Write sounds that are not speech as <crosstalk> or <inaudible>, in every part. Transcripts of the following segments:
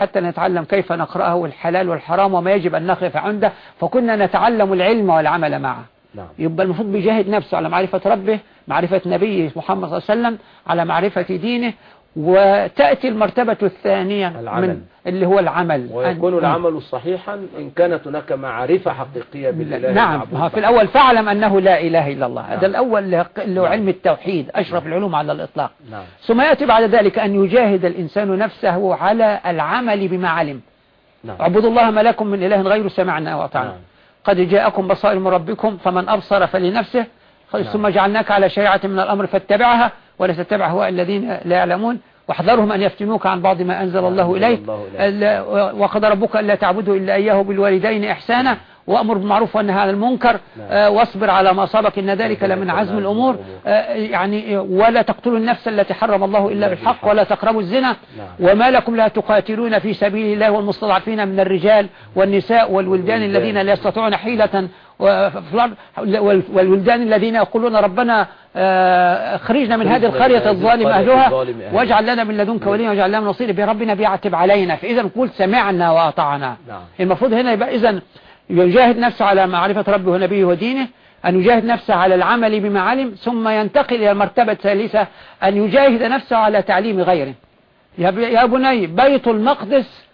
حتى نتعلم كيف نقرأه والحلال والحرام وما يجب أن نقف عنده فكنا نتعلم العلم والعمل معه. نعم. يبقى المفروض بيجاهد نفسه على معرفة ربه معرفة نبيه محمد صلى الله عليه وسلم على معرفة دينه وتأتي المرتبة الثانية العمل. من اللي هو العمل ويكون العمل صحيحا إن كانت هناك معرفة حقيقية بالله نعم في. الأول فاعلم أنه لا إله إلا الله نعم. هذا الأول اللي هو نعم. علم التوحيد أشرف العلوم على الإطلاق نعم ثم يأتي بعد ذلك أن يجاهد الإنسان نفسه على العمل بما علم نعم اعبدوا الله ما لكم من إله غير سمعنا وأطعنا نعم. قد جاءكم بصائر من ربكم فمن أبصر فلنفسه ثم جعلناك على شريعة من الأمر فاتبعها ولا تتبع هواء الذين لا يعلمون واحذرهم أن يفتنوك عن بعض ما أنزل الله إليك وقد ربك ألا تعبدوا إلا إياه بالوالدين إحسانا وأمر بالمعروف والنهي عن المنكر نعم. آه، واصبر على ما أصابك إن ذلك لمن من عزم الأمور. آه، يعني ولا تقتلوا النفس التي حرم الله إلا بالحق. ولا تقربوا الزنا نعم. وما لكم لا تقاتلون في سبيل الله والمستضعفين من الرجال والنساء والولدان. الذين لا يستطيعون حيلة والولدان الذين يقولون ربنا آه، اخرجنا من هذه القرية الظالم أهلها. واجعل لنا من لدنك وليا واجعل لنا من نصير بربنا بيعتب علينا. فإذا نقول سمعنا وأطعنا. نعم. المفروض هنا يبقى إذا يجاهد نفسه على معرفة ربه ونبيه ودينه أن يجاهد نفسه على العمل بما علم ثم ينتقل إلى المرتبة الثالثة أن يجاهد نفسه على تعليم غيره. يا بني بيت المقدس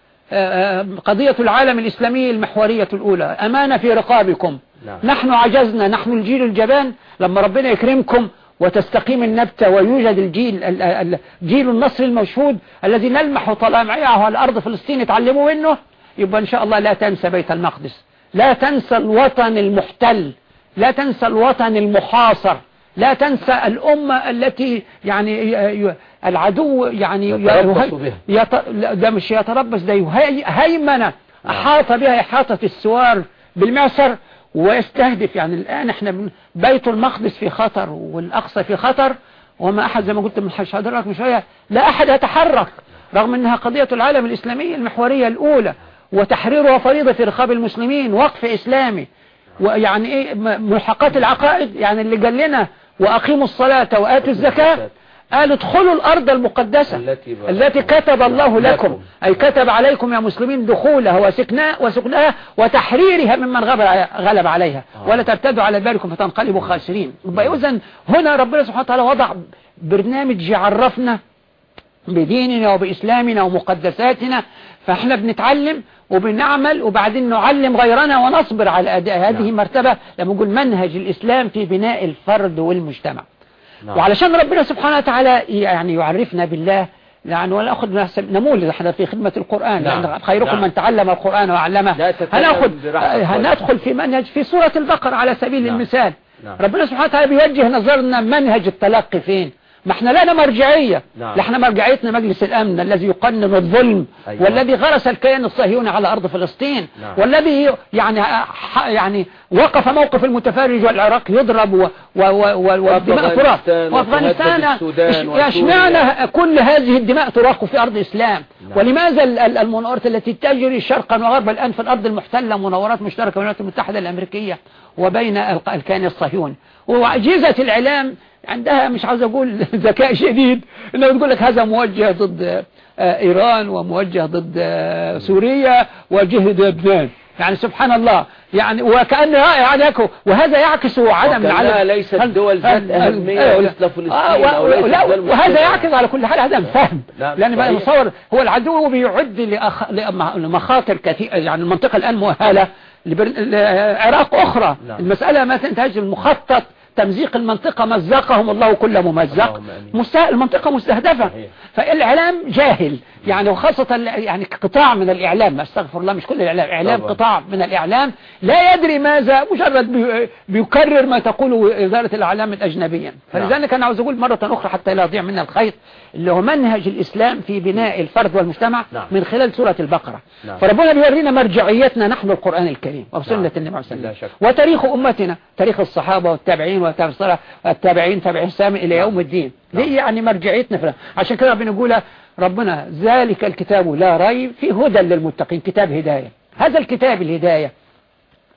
قضية العالم الإسلامي المحورية الأولى. أمانة في رقابكم. نعم. نحن عجزنا. نحن الجيل الجبان. لما ربنا يكرمكم وتستقيم النبتة ويوجد الجيل ال- ال- جيل النصر المشهود الذي نلمح طلامعه على الأرض فلسطين. يتعلموا منه؟ يبقى إن شاء الله لا تنسى بيت المقدس. لا تنسى الوطن المحتل. لا تنسى الوطن المحاصر. لا تنسى الأمة التي يعني العدو يعني يتربص بها. يت... ده مش يتربص ده يهي... هيمنة أحاط بها إحاطة السوار بالمعسر ويستهدف. يعني الآن إحنا بيت المقدس في خطر والأقصى في خطر وما أحد زي ما قلت من حضرتك من شوية لا أحد يتحرك رغم أنها قضية العالم الإسلامي المحورية الأولى وتحريرها فريضة في رقاب المسلمين وقف إسلامي ويعني إيه ملحقات العقائد يعني اللي قال لنا وأقيموا الصلاة وآتوا الزكاة. قال ادخلوا الأرض المقدسة التي التي كتب الله لكم لكم. أي كتب عليكم يا مسلمين دخولها وسكنها وسكنها وتحريرها ممن غلب عليها آه. ولا ترتدوا على بالكم فتنقلبوا خاسرين إذن هنا ربنا سبحانه وتعالى وضع برنامج يعرفنا بديننا وبإسلامنا ومقدساتنا فإحنا بنتعلم وبنعمل وبعدين نعلم غيرنا ونصبر على أداء هذه نعم. مرتبة لما نقول منهج الإسلام في بناء الفرد والمجتمع. وعلشان ربنا سبحانه وتعالى يعني يعرفنا بالله يعني ولا أخذ نحسب نموذج إحنا في خدمة القرآن نعم. لأن خيركم نعم. من تعلم القرآن وعلمه برحمة هندخل في منهج في سورة البقرة على سبيل نعم. المثال نعم. ربنا سبحانه وتعالى بيوجه نظرنا منهج التلقي فين ما إحنا لنا مرجعية نعم. إحنا مرجعيتنا مجلس الأمن الذي يقنن الظلم أيوة. والذي غرس الكيان الصهيوني على أرض فلسطين نعم. والذي يعني يعني وقف موقف المتفرج والعراق يضرب والدماء تراق وأفغانستان. اشمعنى كل هذه الدماء تراق في أرض إسلام نعم. ولماذا ال- ال- المناورات التي تجري شرقا وغربا الآن في الأرض المحتلة مناورات مشتركة بين الولايات المتحدة الأمريكية وبين ال- الكيان الصهيوني وأجهزة الإعلام عندها مش عاوز أقول <laughs> ذكاء شديد إنه تقول لك هذا موجه ضد آه، إيران وموجه ضد آه، سوريا وجهة لبنان يعني سبحان الله يعني وكأن يعني وهذا يعكس عدم العدم ليست دول ذات أهمية أيوة. مثل فلسطين آه، أو لا، وهذا. يعكس على كل حال عدم فهم لأن بقى صحيح. مصور هو العدو بيعد لأخ... لمخاطر كثيرة يعني المنطقة الآن مؤهلة. لعراق أخرى نعم. المسألة ما تنتهج المخطط تمزيق المنطقة مزقهم الله كل ممزق. المنطقة مستهدفة. فالإعلام جاهل يعني وخاصة يعني قطاع من الإعلام أستغفر الله مش كل الإعلام إعلام طبعا. قطاع من الإعلام لا يدري ماذا مجرد بي... بيكرر ما تقوله إدارة الإعلام الأجنبية فلذلك أنا عاوز أقول مرة أخرى حتى لا يضيع منا الخيط اللي هو منهج الإسلام في بناء الفرد والمجتمع نعم. من خلال سورة البقرة نعم. فربنا بيورينا مرجعيتنا نحن القرآن الكريم وسنة نعم. النبي عليه شك. وتاريخ أمتنا تاريخ الصحابة والتابعين والتابعين تابعين السامي إلى نعم. يوم الدين نعم. دي يعني مرجعيتنا في عشان كده يقول ربنا ذلك الكتاب لا ريب فيه هدى للمتقين كتاب هداية. هذا الكتاب الهداية.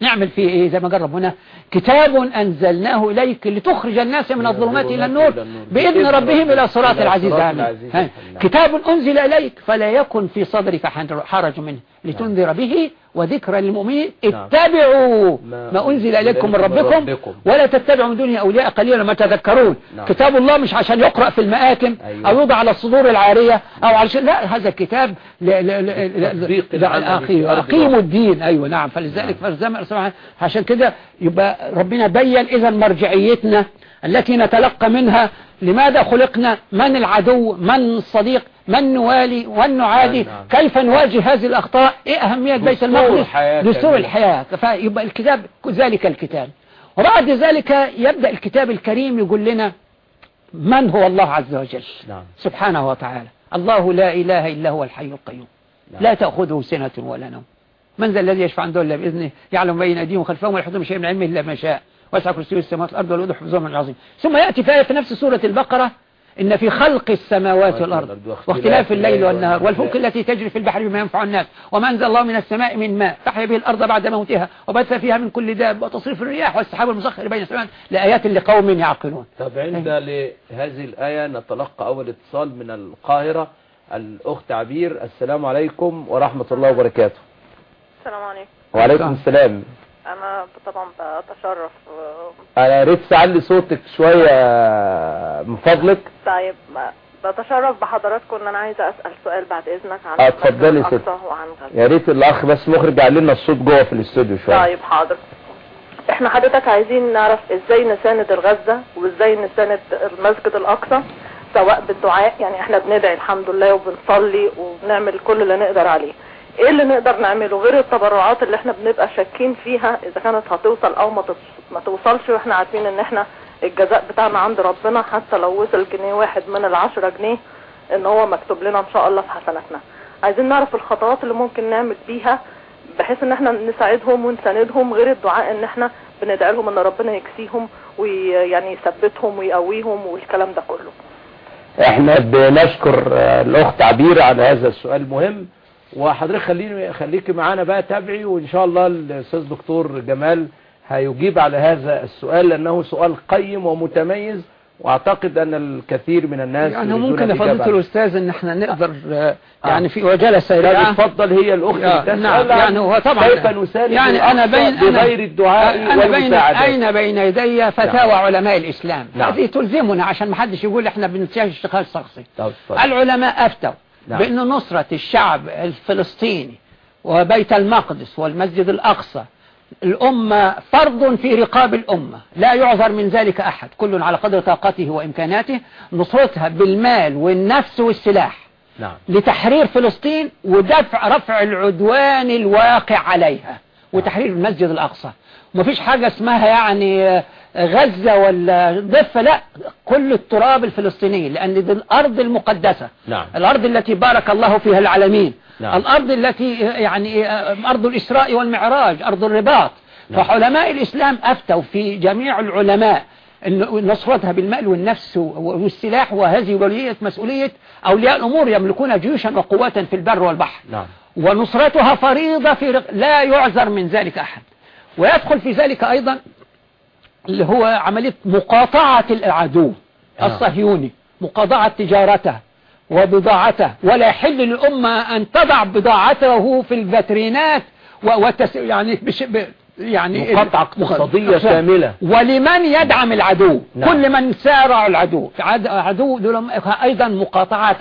نعمل فيه إيه؟ زي ما قال ربنا كتاب أنزلناه إليك لتخرج الناس من الظلمات إلى النور بإذن ربهم إلى صراط العزيز العليم كتاب أنزل إليك فلا يكن في صدرك حرج منه. لتنذر به وذكرى للمؤمنين اتبعوا ما أنزل إليكم من ربكم ولا تتبعوا من دونه أولياء قليلا ما تذكرون. كتاب الله مش عشان يقرأ في المآتم أو يوضع على الصدور العارية أو علشان لا هذا الكتاب اقيموا الدين. أيوه نعم. فلذلك فالزمن عشان كده يبقى ربنا بين اذا مرجعيتنا التي نتلقى منها لماذا خلقنا من العدو من الصديق من نوالي ومن نعادي كيف نواجه هذه الأخطاء؟ إيه أهمية بيت المقدس؟ دستور الحياة. فيبقى الكتاب ذلك الكتاب. وبعد ذلك يبدأ الكتاب الكريم يقول لنا من هو الله عز وجل؟ نعم. سبحانه وتعالى. الله لا إله إلا هو الحي القيوم. نعم. لا تأخذه سنة ولا نوم. من ذا الذي يشفع عنده إلا بإذنه؟ يعلم بين أيديهم وخلفهم ولا يحضر شيء من علمه إلا ما شاء. واسع كرسيه السماوات والأرض والأرض حفظهم العظيم. ثم يأتي في آية في نفس سورة البقرة إن في خلق السماوات والأرض واختلاف الليل والنهار والفلك التي تجري في البحر بما ينفع الناس وما أنزل الله من السماء من ماء تحيا به الأرض بعد موتها وبث فيها من كل داب وتصريف الرياح والسحاب المسخر بين السماء لآيات لقوم يعقلون. طب عند لهذه الآية نتلقى أول اتصال من القاهرة الأخت عبير. السلام عليكم ورحمة الله وبركاته. السلام عليكم. وعليكم السلام. أنا طبعا بتشرف. أنا ريت تعلي صوتك شوية من فضلك. طيب بتشرف بحضراتكم إن أنا عايزة أسأل سؤال بعد إذنك عن اتفضلي ست. يا ريت الأخ بس مخرج يعلي لنا الصوت جوه في الاستوديو شوية. طيب حاضر. إحنا حضرتك عايزين نعرف إزاي نساند الغزة وإزاي نساند المسجد الأقصى سواء بالدعاء يعني إحنا بندعي الحمد لله وبنصلي وبنعمل كل اللي نقدر عليه. إيه اللي نقدر نعمله؟ غير التبرعات اللي إحنا بنبقى شاكين فيها إذا كانت هتوصل أو ما, ما توصلش وإحنا عارفين إن إحنا الجزاء بتاعنا عند ربنا حتى لو وصل جنيه واحد من العشرة جنيه إن هو مكتوب لنا إن شاء الله في حسناتنا. عايزين نعرف الخطوات اللي ممكن نعمل بيها بحيث إن إحنا نساعدهم ونساندهم غير الدعاء إن إحنا بندعي لهم إن ربنا يكسيهم ويعني يثبتهم ويقويهم والكلام ده كله. إحنا بنشكر الأخت عبير على هذا السؤال المهم. وحضرتك خليني خليكي معانا بقى تابعي وإن شاء الله الأستاذ دكتور جمال هيجيب على هذا السؤال لأنه سؤال قيم ومتميز وأعتقد أن الكثير من الناس يعني ممكن فضيلة الأستاذ إن إحنا نقدر آه. يعني في وجالة سريعه تفضل هي الأخت نعم يعني هو طبعا كيف يعني أنا بين بغير الدعاء أنا بين أين بين يدي فتاوى نعم. علماء الإسلام نعم. هذه تلزمنا عشان ما حدش يقول إحنا بنتجه اشتغال شخصي العلماء أفتوا نعم. بأن نصرة الشعب الفلسطيني وبيت المقدس والمسجد الأقصى الأمة فرض في رقاب الأمة لا يعذر من ذلك أحد كل على قدر طاقته وإمكاناته نصرتها بالمال والنفس والسلاح نعم. لتحرير فلسطين ودفع رفع العدوان الواقع عليها وتحرير المسجد الأقصى ومفيش حاجة اسمها يعني غزة ولا ضفة لا كل التراب الفلسطيني لأن دي الأرض المقدسة نعم. الأرض التي بارك الله فيها العالمين نعم. الأرض التي يعني أرض الإسراء والمعراج أرض الرباط نعم. فعلماء الإسلام أفتوا في جميع العلماء نصرتها بالمأل والنفس والسلاح وهذه ولية مسؤولية أولياء الأمور يملكون جيوشا وقوات في البر والبحر نعم. ونصرتها فريضة في لا يعذر من ذلك أحد ويدخل في ذلك أيضا اللي هو عملية مقاطعة العدو آه. الصهيوني مقاطعة تجارته وبضاعته. ولا يحل للأمة أن تضع بضاعته في الفاترينات وتس يعني بش يعني مقاطعة اقتصادية كاملة. ولمن يدعم العدو؟ نعم. كل من سارع العدو. عدو دول أيضا مقاطعات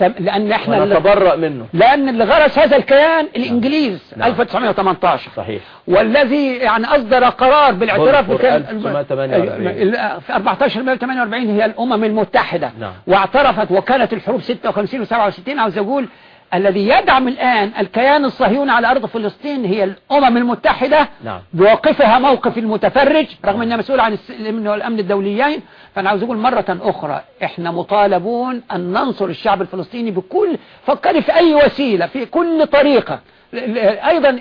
لأن إحنا نتبرأ منه. لأن اللي غرس هذا الكيان الإنجليز نعم. 1918 صحيح. والذي يعني أصدر قرار بالاعتراف بكيان 1948 في 1448 هي الأمم المتحدة. نعم. واعترفت وكانت الحروب 56 و 67 عاوز أقول الذي يدعم الآن الكيان الصهيوني على أرض فلسطين هي الأمم المتحدة. نعم. بوقفها موقف المتفرج رغم أنها مسؤول عن الأمن الدوليين. فأنا عاوز أقول مرة أخرى إحنا مطالبون أن ننصر الشعب الفلسطيني بكل فكري في أي وسيلة في كل طريقة. أيضا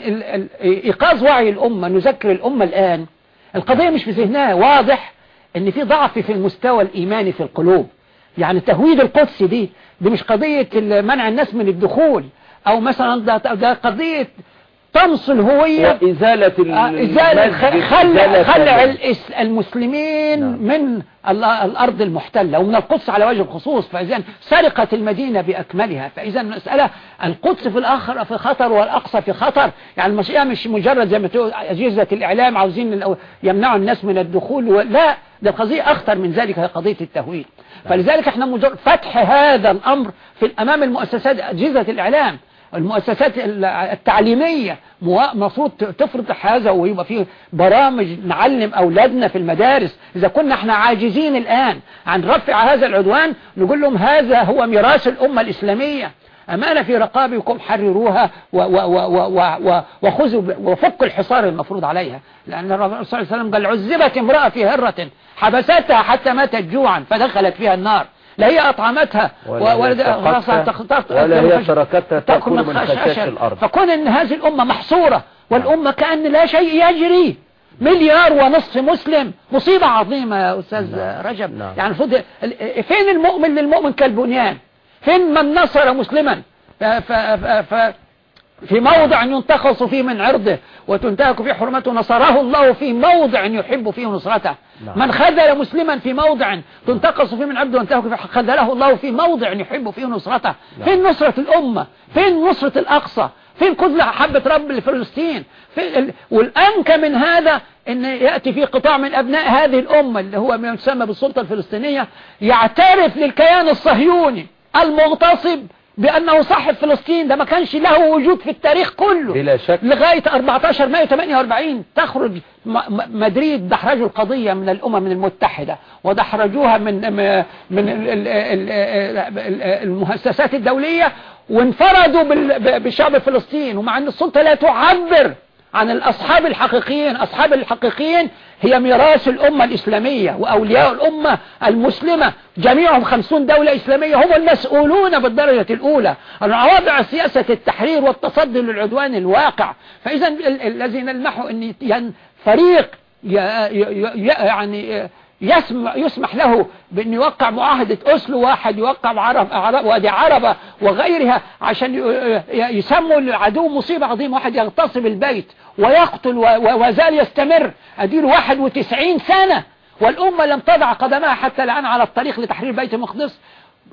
إيقاظ وعي الأمة نذكر الأمة الآن. القضية مش في ذهنها واضح أن في ضعف في المستوى الإيماني في القلوب. يعني تهويد القدس دي دي مش قضية منع الناس من الدخول أو مثلا ده قضية طمس الهوية وإزالة آه، إزالة خلع خلع المسلمين نعم. من ال- الأرض المحتلة ومن القدس على وجه الخصوص فإذا سرقت المدينة بأكملها. فإذا المسألة القدس في الآخر في خطر والأقصى في خطر. يعني المشيئة مش مجرد زي ما تقول أجهزة الإعلام عاوزين يمنعوا الناس من الدخول لا ده قضية أخطر من ذلك هي قضية التهويد. فلذلك إحنا مجرد فتح هذا الأمر في أمام المؤسسات أجهزة الإعلام. المؤسسات ال- التعليمية مفروض تفرض هذا ويبقى فيه برامج نعلم أولادنا في المدارس. إذا كنا إحنا عاجزين الآن عن رفع هذا العدوان نقول لهم هذا هو ميراث الأمة الإسلامية. أمانة في رقابكم حرروها وخذوا وفكوا الحصار المفروض عليها. لأن الرسول صلى الله عليه وسلم قال عذبت امرأة في هرة حبستها حتى ماتت جوعا فدخلت فيها النار. لا هي أطعمتها. ولا ولا هي تركتها تأكل من خشاش الأرض. فكون إن هذه الأمة محصورة والأمة كأن لا شيء يجري. مليار ونصف مسلم. مصيبة عظيمة يا أستاذ نعم. رجب. نعم. يعني المفروض ال- فين المؤمن للمؤمن كالبنيان؟ فين من نصر مسلما؟ ف ف ف ف في موضع ينتخص فيه من عرضه وتنتهك فيه حرمته. نصره الله في موضع يحب فيه نصرته. نعم. من خذل مسلما في موضع تنتقص فيه من عرضه وينتهك فيه خذله الله في موضع يحب فيه نصرته. نعم. فين نصرة الأمة؟ فين نصرة الأقصى؟ فين كل حبة رب لفلسطين في ال... والأنكى من هذا أن يأتي في قطاع من أبناء هذه الأمة اللي هو ما يسمى بالسلطة الفلسطينية يعترف للكيان الصهيوني المغتصب بأنه صاحب فلسطين ده ما كانش له وجود في التاريخ كله. بلا شك. لغاية 14 مايو 48 تخرج مدريد دحرجوا القضية من الأمم المتحدة ودحرجوها من من ال- ال- ال- ال- المؤسسات الدولية وانفردوا بال- ب- بشعب فلسطين. ومع أن السلطة لا تعبر عن الأصحاب الحقيقيين. أصحاب الحقيقيين هي ميراث الأمة الإسلامية وأولياء الأمة المسلمة. جميعهم خمسون دولة إسلامية. هم المسؤولون بالدرجة الأولى. وضع سياسة التحرير والتصدي للعدوان الواقع. فإذا ال- ال- الذي نلمحه أن فريق يعني يسمح, يسمح له بأن يوقع معاهدة أسلو واحد يوقع عرب, وأدي عربة وغيرها عشان يسموا العدو مصيبة عظيمة. واحد يغتصب البيت ويقتل وزال يستمر. أدير 91 سنة. والأمة لم تضع قدمها حتى الآن على الطريق لتحرير بيت المقدس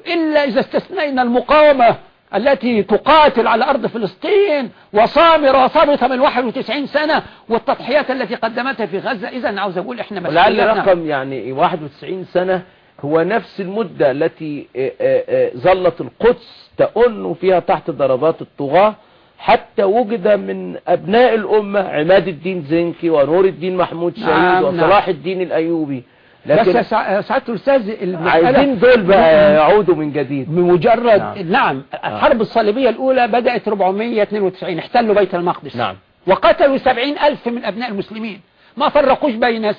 إلا إذا استثنينا المقاومة. التي تقاتل على أرض فلسطين وصامرة وصابرة من 91 سنة والتضحيات التي قدمتها في غزة. إذا عاوز أقول إحنا مسؤوليتنا رقم يعني 91 سنة هو نفس المدة التي آه، آه، آه، ظلت القدس تأن فيها تحت ضربات الطغاة. حتى وجد من أبناء الأمة عماد الدين زنكي ونور الدين محمود شهيد نعم، وصلاح الدين الأيوبي لكن يا سع- سعادة الأستاذ المسألة عايزين دول بقى يعودوا من جديد. بمجرد نعم. نعم, نعم الحرب الصليبية الأولى بدأت 492 احتلوا بيت المقدس. نعم. وقتلوا 70 ألف من أبناء المسلمين. ما فرقوش بين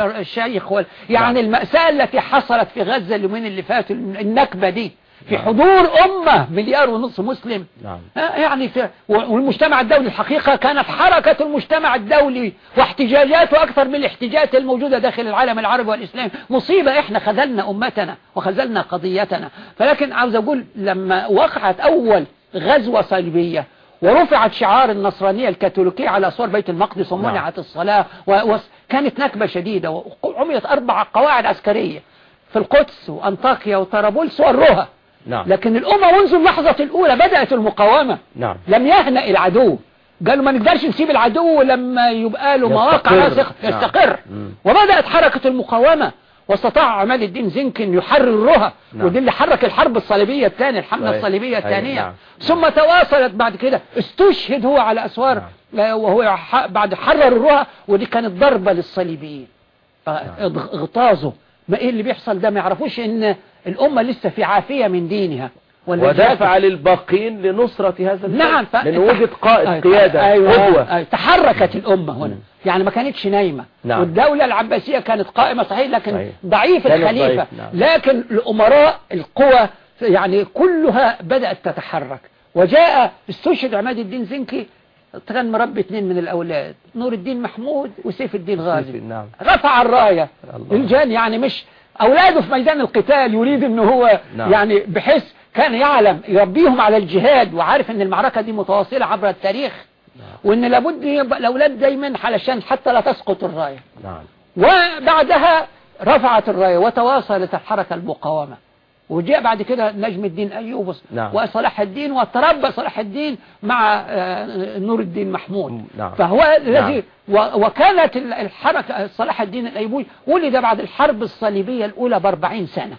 الشيخ وال... يعني نعم. المأساة التي حصلت في غزة اليومين اللي فاتوا النكبة دي. في حضور أمة مليار ونصف مسلم. نعم. يعني في والمجتمع الدولي الحقيقة كانت حركة المجتمع الدولي واحتجاجاته أكثر من الاحتجاجات الموجودة داخل العالم العربي والإسلامي مصيبة إحنا خذلنا أمتنا وخذلنا قضيتنا. فلكن عاوز أقول لما وقعت أول غزوة صليبية ورفعت شعار النصرانية الكاثوليكية على أسوار بيت المقدس ومنعت الصلاة وكانت نكبة شديدة وعملت أربع قواعد عسكرية في القدس وأنطاكيا وطرابلس والرها نعم. لكن الأمة منذ اللحظة الأولى بدأت المقاومة. نعم. لم يهنأ العدو. قالوا ما نقدرش نسيب العدو لما يبقى له مواقع. راسخ نعم. يستقر. مم. وبدأت حركة المقاومة. واستطاع عماد الدين زنكن يحرر الرها نعم. ودي اللي حرك الحرب الصليبية الثانية الحملة. الصليبية الثانية. نعم. ثم تواصلت بعد كده. استشهد هو على أسوار. آه، وهو بعد حرر الرها ودي كانت ضربة للصليبيين. اغ- اغتاظوا ما إيه اللي بيحصل ده؟ ما يعرفوش إن الأمة لسه في عافية من دينها ودفع للباقين لنصرة هذا الفرد نعم ف... لأن وجد قائد أيوة. قيادة أيوة. قدوة أيوة. تحركت الأمة هنا مم. يعني ما كانتش نايمة نعم. والدولة العباسية كانت قائمة صحيح لكن. ضعيف الخليفة ضعيف، نعم. لكن الأمراء القوى يعني كلها بدأت تتحرك وجاء استشهد عماد الدين زنكي كان مربي اثنين من الأولاد نور الدين محمود وسيف الدين غازي نعم رفع الراية. الجان يعني مش أولاده في ميدان القتال يريد أنه هو نعم. يعني بحيث كان يعلم يربيهم على الجهاد وعارف أن المعركة دي متواصلة عبر التاريخ وإن لابد يبقى الأولاد دايما علشان حتى لا تسقط الراية. نعم. وبعدها رفعت الراية وتواصلت الحركة المقاومة. وجاء بعد كده نجم الدين أيوب نعم. وصلاح الدين وتربى صلاح الدين مع آه، نور الدين محمود. نعم. فهو الذي و- وكانت ال- الحركة صلاح الدين الأيوبي ولد بعد الحرب الصليبية الأولى ب 40 سنة.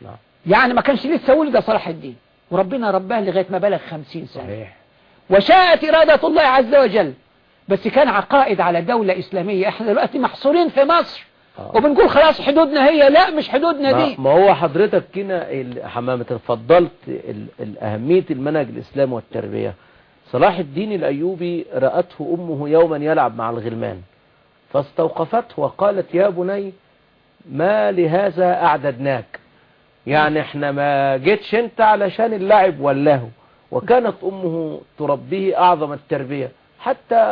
نعم. يعني ما كانش لسه ولد صلاح الدين. وربنا رباه لغاية ما بلغ 50 سنة. صحيح. وشاءت إرادة الله عز وجل. بس كان عقائد على دولة إسلامية. إحنا دلوقتي محصورين في مصر. وبنقول خلاص حدودنا هي لا مش حدودنا ما, دي. ما هو حضرتك ال- حمامة ال- أهمية المنهج الإسلامي والتربية. صلاح الدين الأيوبي رأته أمه يوما يلعب مع الغلمان فاستوقفته وقالت يا بني ما لهذا أعددناك؟ يعني إحنا ما جيتش أنت علشان اللعب واللهو وكانت أمه تربيه أعظم التربية. حتى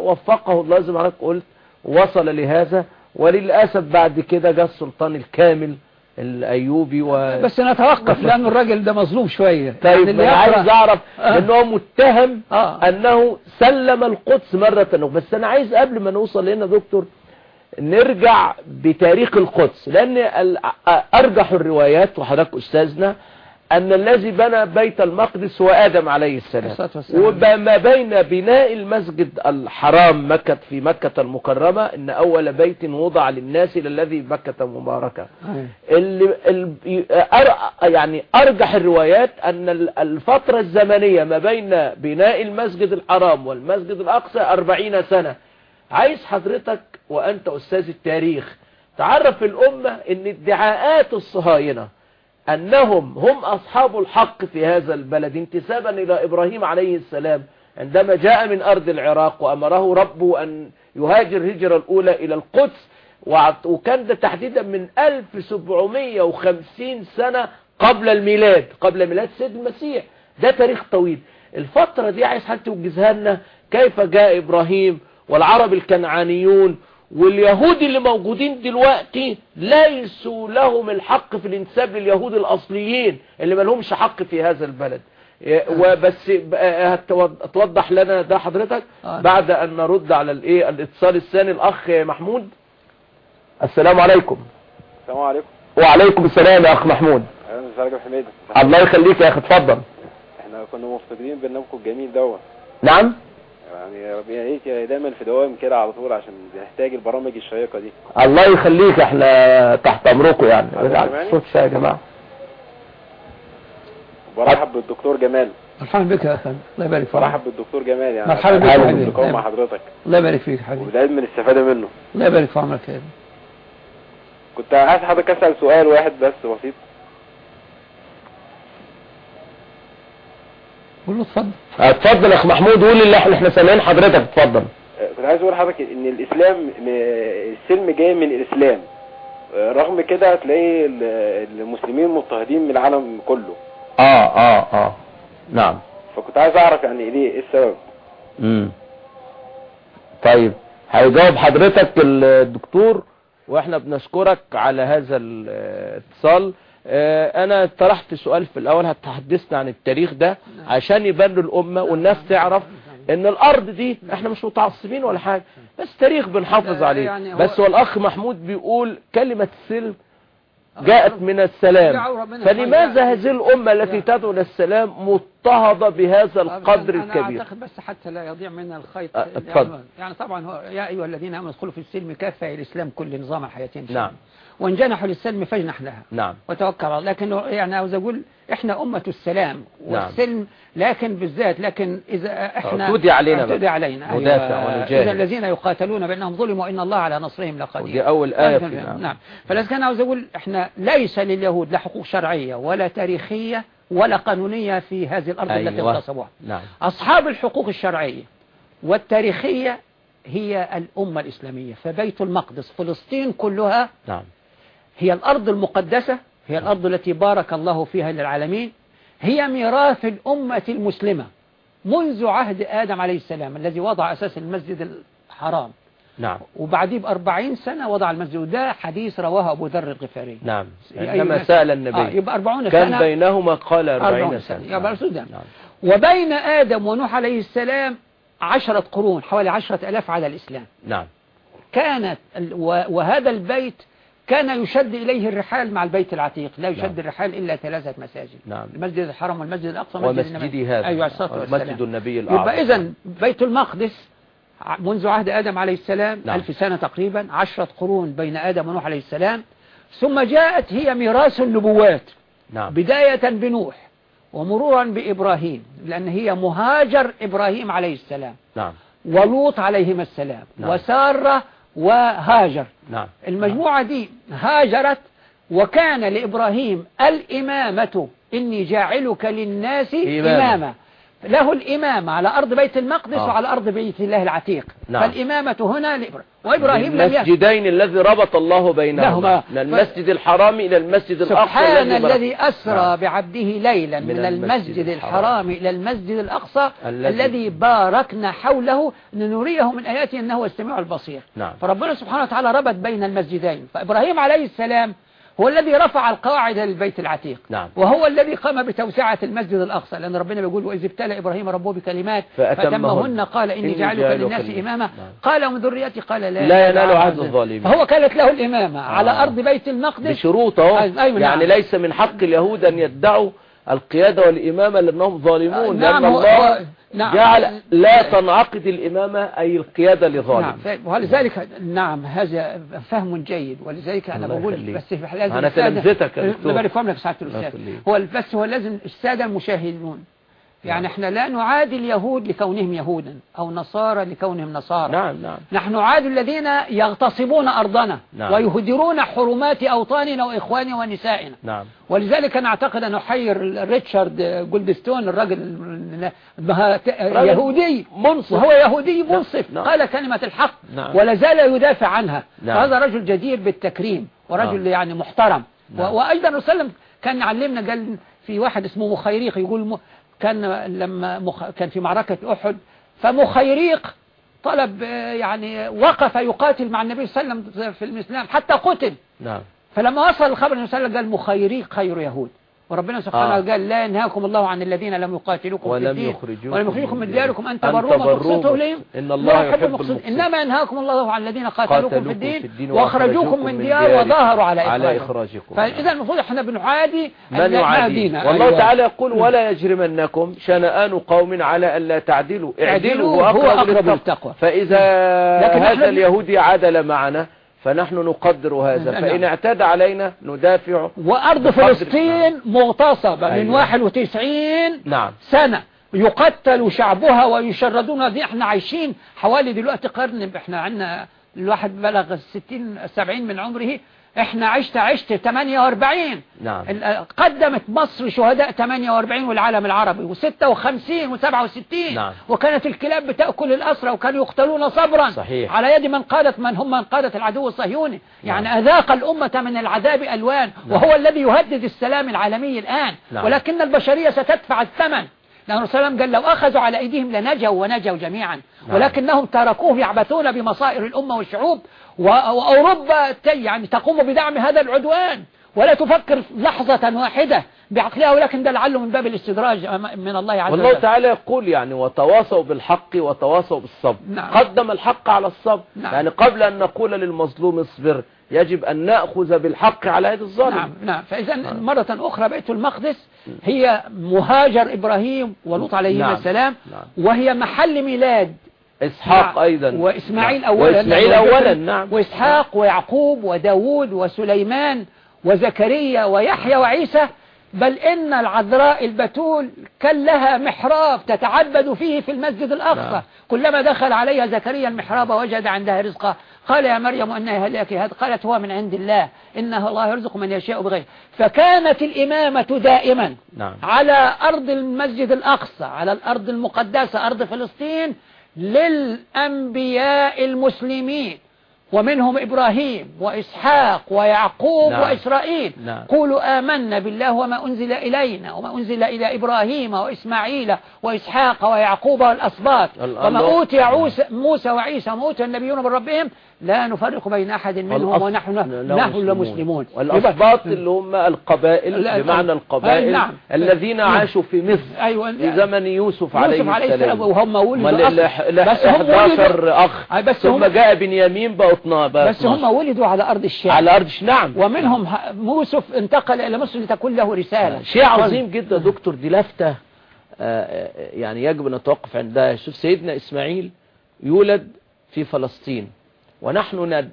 وفقه الله زي ما حضرتك قلت وصل لهذا وللأسف بعد كده جاء السلطان الكامل الأيوبي و... بس نتوقف <laughs> لأن الراجل ده مظلوم شوية طيب اللي أنا عايز أعرف <laughs> آه. إن هو متهم آه. أنه سلم القدس مرة أخرى بس أنا عايز قبل ما نوصل هنا دكتور نرجع بتاريخ القدس لأن أرجح الروايات وحضرتك أستاذنا أن الذي بنى بيت المقدس هو آدم عليه السلام. وما بين بناء المسجد الحرام مكة في مكة المكرمة إن أول بيت وضع للناس للذي بكة مباركة أيوة. اللي يعني أرجح الروايات أن ال- الفترة الزمنية ما بين بناء المسجد الحرام والمسجد الأقصى أربعين سنة عايز حضرتك وأنت أستاذ التاريخ تعرف الأمة أن ادعاءات الصهاينة أنهم هم أصحاب الحق في هذا البلد انتسابا إلى إبراهيم عليه السلام عندما جاء من أرض العراق وأمره ربه أن يهاجر الهجرة الأولى إلى القدس وكان ده تحديدا من 1750 سنة قبل الميلاد قبل ميلاد سيد المسيح. ده تاريخ طويل. الفترة دي عايز حد توجزها لنا؟ كيف جاء إبراهيم والعرب الكنعانيون واليهود اللي موجودين دلوقتي ليسوا لهم الحق في الانتساب لليهود الأصليين اللي ما لهمش حق في هذا البلد. إيه، وبس بقى هتوض- توضح لنا ده حضرتك آه. بعد أن نرد على الإيه الاتصال الثاني الأخ محمود. السلام عليكم. السلام عليكم. وعليكم السلام يا أخ محمود. الله يخليك يا أخي اتفضل. إحنا كنا مفتقدين برنامجكم الجميل دوت. نعم؟ يعني ربنا يعيك دايما في دوام كده على طول عشان بنحتاج البرامج الشيقة دي. الله يخليك إحنا تحت أمركم يعني. سامعني؟ صوت شاي يا جماعة. برحب بالدكتور جمال. مرحبا بك يا أخي. الله يبارك فيك. برحب بالدكتور جمال يعني. مرحبا بك يا حبيبي. مع حضرتك. الله يبارك فيك حبيبي. ودايما الاستفادة منه. الله يبارك في عمرك يا ابني. كنت عايز حضرتك أسأل سؤال واحد بس بسيط. قول له اتفضل. اتفضل يا أخ محمود قول اللي إحنا إحنا سامعين حضرتك. اتفضل. آه، كنت عايز أقول لحضرتك إن الإسلام السلم جاي من الإسلام. آه، رغم كده هتلاقي ال- المسلمين مضطهدين من العالم كله. آه آه آه. نعم. فكنت عايز أعرف يعني ليه إيه السبب؟ امم طيب هيجاوب حضرتك الدكتور وإحنا بنشكرك على هذا الاتصال. أنا طرحت سؤال في الأول هتحدثنا عن التاريخ ده عشان يبان للأمة والناس تعرف إن الأرض دي إحنا مش متعصبين ولا حاجة بس تاريخ بنحافظ عليه. يعني بس هو الاخ محمود بيقول كلمة سلم جاءت من السلام. فلماذا هذه الأمة التي تدعو للسلام مضطهدة بهذا القدر أنا الكبير؟ أعتقد بس حتى لا يضيع منا الخيط. يعني, يعني طبعا هو يا أيها الذين آمنوا ادخلوا في السلم كافة الإسلام كل نظام الحياتين نعم. وإن جنحوا للسلم فاجنح لها نعم وتوكل لكن يعني عاوز أقول إحنا أمة السلام نعم. والسلم لكن بالذات لكن إذا إحنا اعتدي علينا. اعتدي علينا ندافع ونجاهد. إذا الذين يقاتلون بأنهم ظلموا إن الله على نصرهم لقدير ودي أول آية نعم, نعم. فلذلك كان عاوز أقول إحنا ليس لليهود لا حقوق شرعية ولا تاريخية ولا قانونية في هذه الأرض التي أيوة. اغتصبوها نعم أصحاب الحقوق الشرعية والتاريخية هي الأمة الإسلامية فبيت المقدس فلسطين كلها نعم هي الأرض المقدسة هي الأرض التي بارك الله فيها للعالمين هي ميراث الأمة المسلمة منذ عهد آدم عليه السلام الذي وضع أساس المسجد الحرام. نعم. وبعديه بأربعين سنة وضع المسجد وده حديث رواه أبو ذر الغفاري. نعم. ناس- سأل آه النبي. يبقى أربعون كان سنة. بينهما قال أربعين سنة. سنة. يبقى ده. نعم وبين آدم ونوح عليه السلام عشرة قرون حوالي عشرة ألاف على الإسلام. نعم. كانت وهذا البيت كان يشد إليه الرحال مع البيت العتيق لا يشد نعم. الرحال إلا ثلاثة مساجد نعم. المسجد الحرام والمسجد الأقصى والمسجد ومسجدي. هذا أيوة مسجد النبي الأعظم يبقى إذا بيت المقدس منذ عهد آدم عليه السلام نعم. ألف سنة تقريبا عشرة قرون بين آدم ونوح عليه السلام ثم جاءت هي ميراث النبوات نعم بداية بنوح ومرورا بإبراهيم لأن هي مهاجر إبراهيم عليه السلام نعم ولوط عليهما السلام نعم. وسارة وهاجر. نعم. المجموعة دي هاجرت وكان لإبراهيم الإمامة. إني جاعلك للناس إماما. إماما. له الإمامة على أرض بيت المقدس آه. وعلى أرض بيت الله العتيق نعم. فالإمامة هنا لإبراهيم وإبراهيم لم المسجدين الذي ربط الله بينهما لهما. من المسجد الحرام إلى المسجد الأقصى سبحان الذي أسرى نعم. بعبده ليلا من من المسجد المسجد الحرام إلى المسجد الأقصى الذي- الذي باركنا حوله لنريه من آياته أنه السميع البصير نعم. فربنا سبحانه وتعالى ربط بين المسجدين فإبراهيم عليه السلام هو الذي رفع القواعد للبيت العتيق نعم. وهو الذي قام بتوسعة المسجد الأقصى لأن ربنا بيقول وإذ ابتلى إبراهيم ربه بكلمات فأتمهن. قال إني جعلك للناس. إماما نعم. قال ومن ذريتي قال لا لا ينال عهد الظالمين. فهو كانت له الإمامة على آه. أرض بيت المقدس بشروطه يعني نعم. ليس من حق اليهود أن يدعوا القيادة والإمامة لأنهم ظالمون نعم، لأن الله نعم. جعل لا تنعقد الإمامة أي القيادة لظالم نعم ولذلك نعم هذا فهم جيد ولذلك الله بقول. بس لازم أنا السادة- تلامذتك يا دكتور. هو بس هو لازم السادة المشاهدون يعني إحنا لا نعادي اليهود لكونهم يهودا أو نصارى لكونهم نصارى نعم نعم نحن نعادي الذين يغتصبون أرضنا نعم. ويهدرون حرمات أوطاننا وإخواننا ونسائنا نعم ولذلك أنا أعتقد أن احير ريتشارد جولدستون الراجل ال- يهودي منصف وهو يهودي منصف نعم. قال كلمة الحق نعم. ولا زال يدافع عنها نعم. فهذا رجل جدير بالتكريم ورجل نعم. يعني محترم نعم. وأيضا وسلم كان علمنا قال في واحد اسمه مخيريق يقول. كان لما مخ... كان في معركة أحد فمخيريق طلب يعني وقف يقاتل مع النبي صلى الله عليه وسلم في الإسلام حتى قتل. نعم. فلما وصل الخبر النبي صلى الله عليه وسلم قال مخيريق خير يهود. وربنا سبحانه آه. آه. قال لا ينهاكم الله عن الذين لم يقاتلوكم في ولم الدين يخرجوكم ولم يخرجوكم من دياركم أن تبروهم وتقسطوا إليهم إن الله يحب المقسط المقسطين. إنما ينهاكم الله عن الذين قاتلوكم في الدين في الدين وأخرجوكم من ديار وظاهروا على على إخراجكم فإذا المفروض إحنا بنعادي من الذين يعادي هادينا. والله أيوة. تعالى يقول ولا يجرمنكم شنآن قوم على ألا تعدلوا اعدلوا هو أقرب للتقوى للتقوى. فإذا هذا اليهودي عادل معنا فنحن نقدر هذا. نعم. فإن اعتدى علينا ندافع وأرض فلسطين مغتصبة من أيوة. 91 نعم. سنة يقتل شعبها ويشردون دي إحنا عايشين حوالي دلوقتي قرن. إحنا عندنا الواحد بلغ الستين السبعين من عمره. إحنا عشت عشت 48 نعم. قدمت مصر شهداء 48 والعالم العربي و56 و67 نعم. وكانت الكلاب بتأكل الأسرى وكانوا يقتلون صبرا صحيح. على يد من قادت من هم من قادت العدو الصهيوني يعني نعم. أذاق الأمة من العذاب ألوان وهو الذي يهدد السلام العالمي الآن نعم. ولكن البشرية ستدفع الثمن لأن الرسول صلى الله عليه وسلم قال لو أخذوا على أيديهم لنجوا ونجوا جميعا نعم. ولكنهم تركوه يعبثون بمصائر الأمة والشعوب وأوروبا يعني تقوم بدعم هذا العدوان ولا تفكر لحظة واحدة بعقلها ولكن ده لعله من باب الاستدراج من الله عز والله وجل تعالى يقول يعني وتواصوا بالحق وتواصوا بالصبر نعم. قدم الحق على الصبر نعم. يعني قبل أن نقول للمظلوم اصبر يجب أن نأخذ بالحق على يد الظالم نعم نعم فإذا مرة أخرى بيت المقدس هي مهاجر إبراهيم ولوط عليهما نعم. السلام نعم. وهي محل ميلاد إسحاق نعم. أيضا وإسماعيل نعم. أولا وإسماعيل نعم. أولا نعم وإسحاق ويعقوب وداود وسليمان وزكريا ويحيى وعيسى بل إن العذراء البتول كان لها محراب تتعبد فيه في المسجد الأقصى نعم. كلما دخل عليها زكريا المحراب وجد عندها رزقا قال يا مريم أن هلاك هذا قالت هو من عند الله إنه الله يرزق من يشاء بغير فكانت الإمامة دائما نعم. على أرض المسجد الأقصى على الأرض المقدسة أرض فلسطين للأنبياء المسلمين ومنهم إبراهيم وإسحاق ويعقوب نعم. وإسرائيل نعم. قولوا آمنا بالله وما أنزل إلينا وما أنزل إلى إبراهيم وإسماعيل وإسحاق ويعقوب والأسباط الله- وما أوتي عوس- موسى وعيسى وما أوتي النبيون من ربهم لا نفرق بين أحد منهم ونحن نحن مسلمون. لمسلمون والأسباط يبقى- اللي هم القبائل لا، بمعنى أي القبائل نعم. الذين نعم. عاشوا في مصر أيوة في زمن يوسف عليه يوسف عليه السلام وهم ولدوا بس هم 11 ولدوا. أخ. بس ثم هم جاء بنيامين بقوا 12 بقى بس هم 12. ولدوا على أرض الشام. على أرض نعم. ومنهم يوسف انتقل إلى مصر لتكون له رسالة. شيء عظيم جدا دكتور دي لفتة آه، آه، يعني يجب أن نتوقف عندها شوف سيدنا إسماعيل يولد في فلسطين. ونحن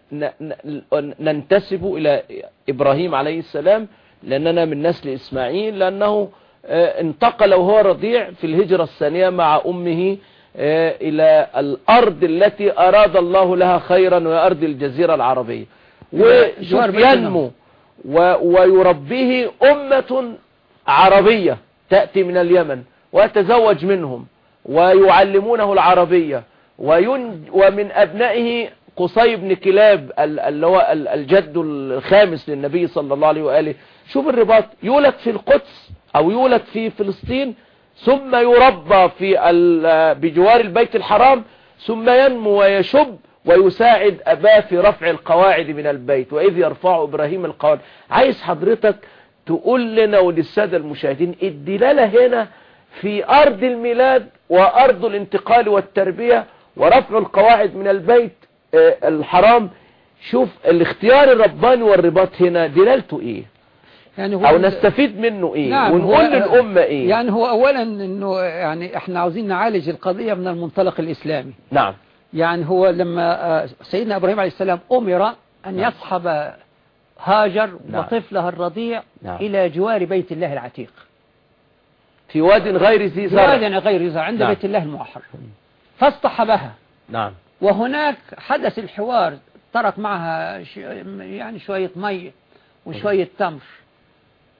ننتسب إلى إبراهيم عليه السلام لأننا من نسل إسماعيل لأنه آه، انتقل وهو رضيع في الهجرة الثانية مع أمه آه، إلى الأرض التي أراد الله لها خيرا وهي أرض الجزيرة العربية وشوف النبي. ينمو ويربيه أمة عربية تأتي من اليمن ويتزوج منهم ويعلمونه العربية ومن أبنائه قصي بن كلاب ال- اللي هو ال- الجد الخامس للنبي صلى الله عليه وآله. شوف الرباط. يولد في القدس أو يولد في فلسطين ثم يربى في بجوار البيت الحرام ثم ينمو ويشب ويساعد أباه في رفع القواعد من البيت وإذ يرفع إبراهيم القواعد. عايز حضرتك تقول لنا وللسادة المشاهدين الدلالة هنا في أرض الميلاد وأرض الانتقال والتربية ورفع القواعد من البيت الحرام. شوف الاختيار الرباني والرباط هنا دلالته إيه؟ يعني هو أو نستفيد منه إيه؟ نعم، ونقول للأمة إيه؟ يعني هو أولا أنه يعني إحنا عاوزين نعالج القضية من المنطلق الإسلامي. نعم. يعني هو لما آه، سيدنا إبراهيم عليه السلام أمر أن نعم. يصحب هاجر نعم. وطفلها الرضيع نعم. إلى جوار بيت الله العتيق. في واد غير ذي زرع. واد غير زرع عند نعم. بيت الله المحرم فاصطحبها. نعم. وهناك حدث الحوار ترك معها يعني شوية مي وشوية تمر.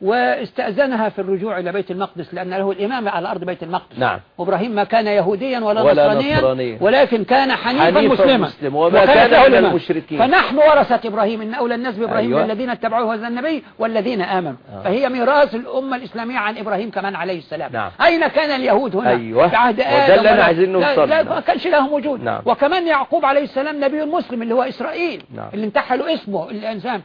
واستأذنها في الرجوع إلى بيت المقدس لأن له الإمامة على أرض بيت المقدس نعم وإبراهيم ما كان يهوديا ولا, ولا نصرانيا, نصرانيا. ولكن كان حنيفا, حنيفاً مسلما مسلم وما كان من. المشركين. فنحن ورثة إبراهيم إن أولى الناس بإبراهيم أيوة. الذين اتبعوه هذا النبي والذين آمنوا آه. فهي ميراث الأمة الإسلامية عن إبراهيم كمان عليه السلام نعم. أين كان اليهود هنا أيوة. في عهد وده آدم عايزين لا, نوصل لا. ما كانش لهم وجود نعم. وكمان يعقوب عليه السلام نبي مسلم اللي هو إسرائيل نعم. اللي انتحلوا اسمه الإنسان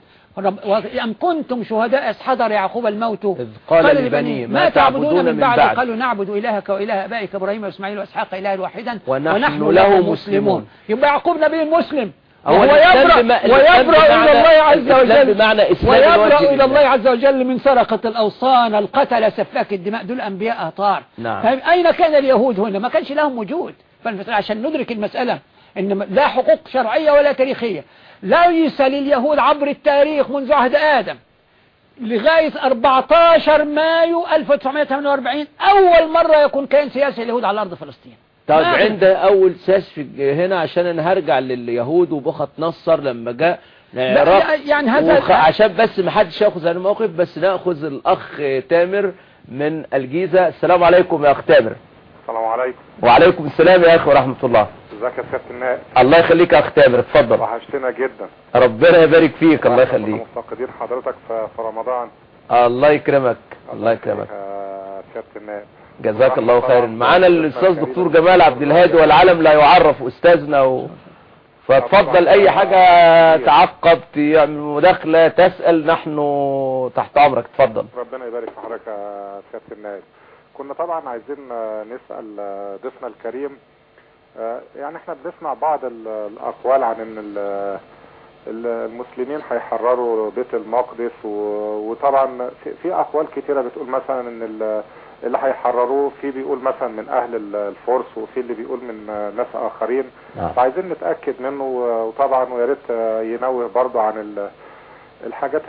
أم كنتم شهداء؟ إذ حضر يعقوب الموت. إذ قال لبنيه ما تعبدون من بعد؟ قالوا نعبد إلهك وإله أبائك إبراهيم وإسماعيل وإسحاق إلها واحدا ونحن له مسلمون. يبقى يعقوب نبي مسلم. هو يبرأ ويبرأ إلى الله عز وجل. بمعنى ويبرأ إلى لله. الله عز وجل من سرقة الأوصان القتل سفاك الدماء دول أنبياء أطار نعم. أين كان اليهود هنا؟ ما كانش لهم وجود. عشان ندرك المسألة إن لا حقوق شرعية ولا تاريخية. ليس لليهود عبر التاريخ منذ عهد آدم. لغاية 14 مايو 1948 أول مرة يكون كيان سياسي اليهود على أرض فلسطين. طيب عند أول ساس في هنا عشان أنا هرجع لليهود وبخت نصر لما جاء العراق لا، يعني هذا- وخ- عشان بس ما حدش ياخذ عن الموقف بس ناخذ الأخ تامر من الجيزة. السلام عليكم يا أخ تامر. السلام عليكم. وعليكم السلام يا أخي ورحمة الله. ازيك يا سيادة النائب الله يخليك يا أخ تامر اتفضل. وحشتنا جدا. ربنا يبارك فيك الله يخليك. مفتقدين حضرتك في رمضان. الله يكرمك الله يكرمك. سيادة النائب جزاك الله خيرا. معانا الأستاذ دكتور جمال عبد الهادي والعالم لا يعرف أستاذنا و... فتفضل أي حاجة تعقب تعمل مداخلة تسأل نحن تحت أمرك. اتفضل. ربنا يبارك في حضرتك يا سيادة النائب كنا طبعا عايزين نسأل آه، ضيفنا الكريم يعني إحنا بنسمع بعض ال- الأقوال عن إن ال- ال- المسلمين هيحرروا بيت المقدس وطبعا في- أقوال كتيرة بتقول مثلا إن ال- اللي هيحرروه في بيقول مثلا من أهل ال- الفرس وفي اللي بيقول من آه، ناس آخرين نعم. فعايزين نتأكد منه وطبعا ويا ريت آه، ينوه برضه عن ال- الحاجات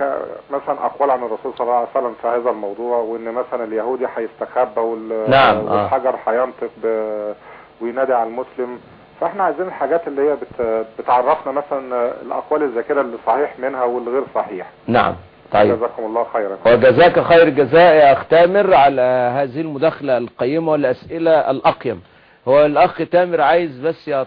آه، مثلا أقوال عن الرسول صلى الله عليه وسلم في هذا الموضوع وإن مثلا اليهودي هيستخبى وال- نعم، آه. والحجر هينطق ب- وينادي على المسلم. فإحنا عايزين الحاجات اللي هي بت- بتعرفنا مثلا الأقوال الذاكرة اللي صحيح منها واللي غير صحيح. نعم طيب. جزاكم الله خيرا. وجزاك خير جزاء يا أخ تامر على هذه المداخلة القيمة والأسئلة الأقيم. هو الأخ تامر عايز بس يط...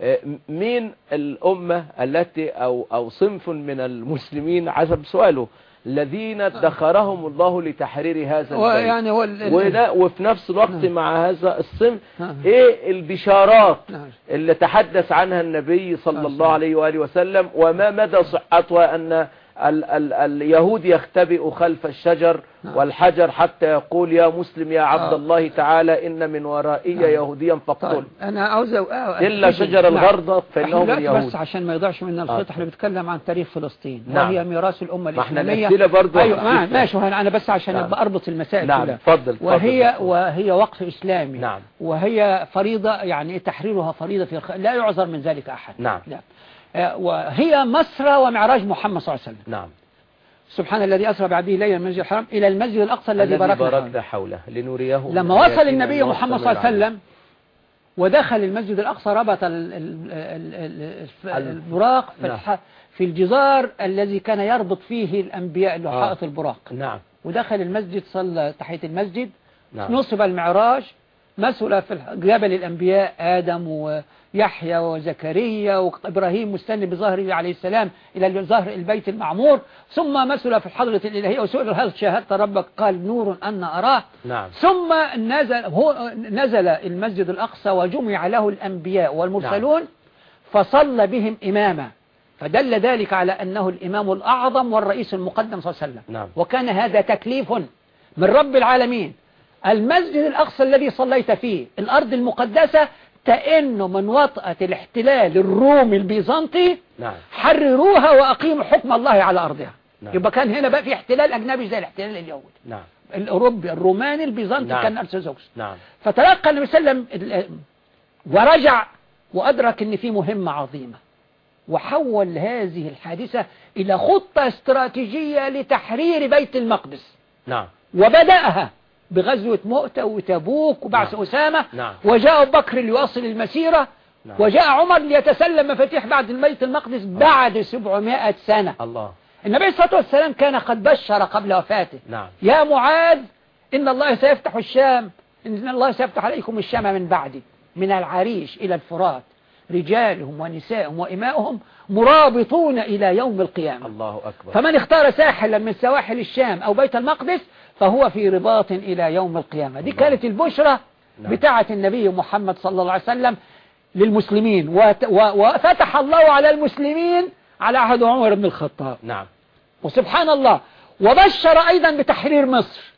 آه، مين الأمة التي أو أو صنف من المسلمين حسب سؤاله الذين ادخرهم الله لتحرير هذا البيت ويعني هو ال- ال- ولا وفي نفس الوقت نعم. مع هذا الصنف نعم. إيه البشارات نعم. اللي تحدث عنها النبي صلى نعم. الله عليه وآله وسلم وما مدى صحتها أن ال ال اليهود يختبئ خلف الشجر نعم. والحجر حتى يقول يا مسلم يا عبد آه. الله تعالى إن من ورائي نعم. يهوديا فاقتل طيب أنا عاوز إلا شجر نعم. الغرضة فإنه إحنا من دلوقتي بس عشان ما يضيعش منا الخيط آه. إحنا بنتكلم عن تاريخ فلسطين نعم. وهي ميراث الأمة ما إحنا أيوه ما- <laughs> ماشي أنا بس عشان نعم. أربط المسائل نعم كلها اتفضل وهي دكتور. وهي وقف إسلامي نعم. وهي فريضة يعني تحريرها فريضة في الخ... لا يعذر من ذلك أحد نعم. لا. آه، وهي مسرى ومعراج محمد صلى الله عليه وسلم نعم سبحان الذي أسرى بعبده ليلا من المسجد الحرام إلى المسجد الأقصى الذي باركنا حوله. باركنا حوله لنريه لما وصل النبي محمد صلى الله عليه. وسلم ودخل المسجد الأقصى ربط البراق في, نعم. في الجدار الذي كان يربط فيه الأنبياء هو آه. البراق نعم ودخل المسجد صلى تحية المسجد نعم نصب المعراج مسؤول في جبل الأنبياء آدم ويحيى وزكريا وإبراهيم مستني بظهره عليه السلام إلى ظهر البيت المعمور ثم مسؤول في الحضرة الإلهية وسئل هل شاهدت ربك؟ قال نور أن أراه. نعم. ثم نزل هو نزل المسجد الأقصى وجمع له الأنبياء والمرسلون فصلى بهم إماما. فدل ذلك على أنه الإمام الأعظم والرئيس المقدم صلى الله عليه وسلم. نعم. وكان هذا تكليف من رب العالمين. المسجد الأقصى الذي صليت فيه الأرض المقدسة تئن من وطأة الاحتلال الرومي البيزنطي نعم. حرروها وأقيموا حكم الله على أرضها. نعم. يبقى كان هنا بقى في احتلال أجنبي زي الاحتلال اليهودي. نعم. الأوروبي الروماني البيزنطي نعم. كان أرثوذكس نعم. فتلقى النبي صلى الله عليه وسلم ورجع وأدرك أن في مهمة عظيمة. وحول هذه الحادثة إلى خطة استراتيجية لتحرير بيت المقدس. نعم. وبدأها بغزوة مؤتة وتبوك وبعث نعم. أسامة. نعم. وجاء بكر ليواصل المسيرة. نعم. وجاء عمر ليتسلم مفاتيح بعد البيت المقدس بعد 700 سنة. الله. النبي صلى الله عليه وسلم كان قد بشر قبل وفاته. نعم. يا معاذ إن الله سيفتح الشام إن الله سيفتح عليكم الشام من بعدي من العريش إلى الفرات. رجالهم ونسائهم وإمائهم مرابطون إلى يوم القيامة. الله أكبر. فمن اختار ساحلا من سواحل الشام أو بيت المقدس فهو في رباط إلى يوم القيامة. دي. كانت البشرة نعم. بتاعة النبي محمد صلى الله عليه وسلم للمسلمين. وفتح الله على المسلمين على عهد عمر بن الخطاب. نعم. وسبحان الله. وبشر أيضا بتحرير مصر.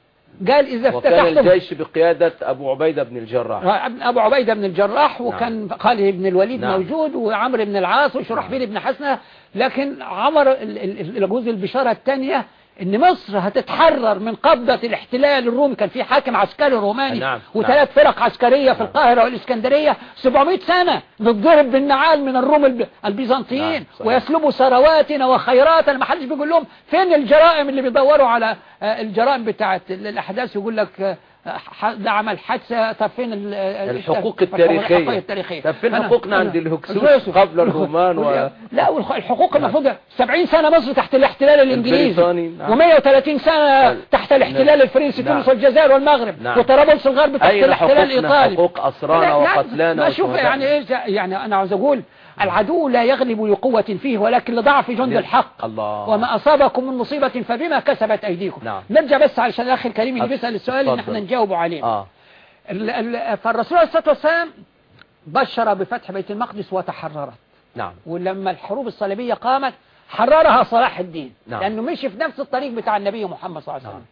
قال إذا وكان افتتحتم الجيش بقيادة أبو عبيدة بن الجراح. أبو عبيدة بن الجراح وكان خالد بن الوليد نعم. موجود وعمرو بن العاص وشرحبيل بن حسنة. لكن عمر ال- ال- الجزء البشارة الثانية إن مصر هتتحرر من قبضة الاحتلال الرومي كان في حاكم عسكري روماني نعم. وثلاث فرق عسكرية في نعم. القاهرة والإسكندرية 700 سنة نتضرب بالنعال من الروم الب- البيزنطيين نعم،. ويسلبوا ثرواتنا وخيراتنا ما حدش بيقول لهم فين الجرائم اللي بيدوروا على آه، الجرائم بتاعت ال- الأحداث يقول لك آه، ده عمل طب فين ال- الحقوق الحقوق التاريخية. التاريخية طب فين أنا- حقوقنا عند الهكسوس قبل الرومان و- لا والحقوق المفروض 70 سنة مصر تحت الاحتلال الإنجليزي نعم. و130 سنة تحت الاحتلال الفرنسي نعم. تونس والجزائر والمغرب نعم. وطرابلس الغرب تحت الاحتلال الإيطالي حقوق لا، وقتلانا ما شوف. يعني إيه يعني أنا عاوز أقول العدو لا يغلب لقوة فيه ولكن لضعف جند الحق. الله. وما أصابكم من مصيبة فبما كسبت أيديكم. نعم. نرجع بس علشان الأخ الكريم اللي بيسأل السؤال إن. إحنا نجاوبه عليه. آه. ال- ال- فالرسول عليه الصلاة والسلام بشر بفتح بيت المقدس وتحررت. نعم. ولما الحروب الصليبية قامت حررها صلاح الدين. نعم. لأنه مشي في نفس الطريق بتاع النبي محمد صلى الله عليه وسلم.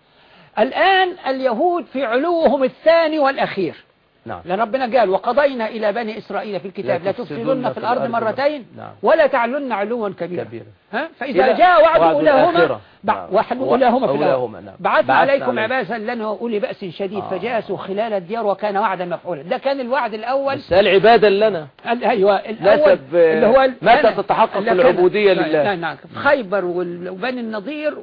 الآن اليهود في علوهم الثاني والأخير. نعم. لأن ربنا قال وقضينا إلى بني إسرائيل في الكتاب لا تفسدن في الأرض مرتين نعم. ولا تعلن علوا كبيرا. كبير. ها؟ فإذا جاء وعد أولاهما نعم. وعد أولاهما في الأرض. نعم. بعثنا عليكم عباسا لنا أولي بأس شديد آه. فجاسوا خلال الديار وكان وعدا مفعولا. ده كان الوعد الأول. بس عبادا لنا؟ أيوة الأول هو متى تتحقق العبودية طيب، لله. نعم نعم. نعم. خيبر وبني النظير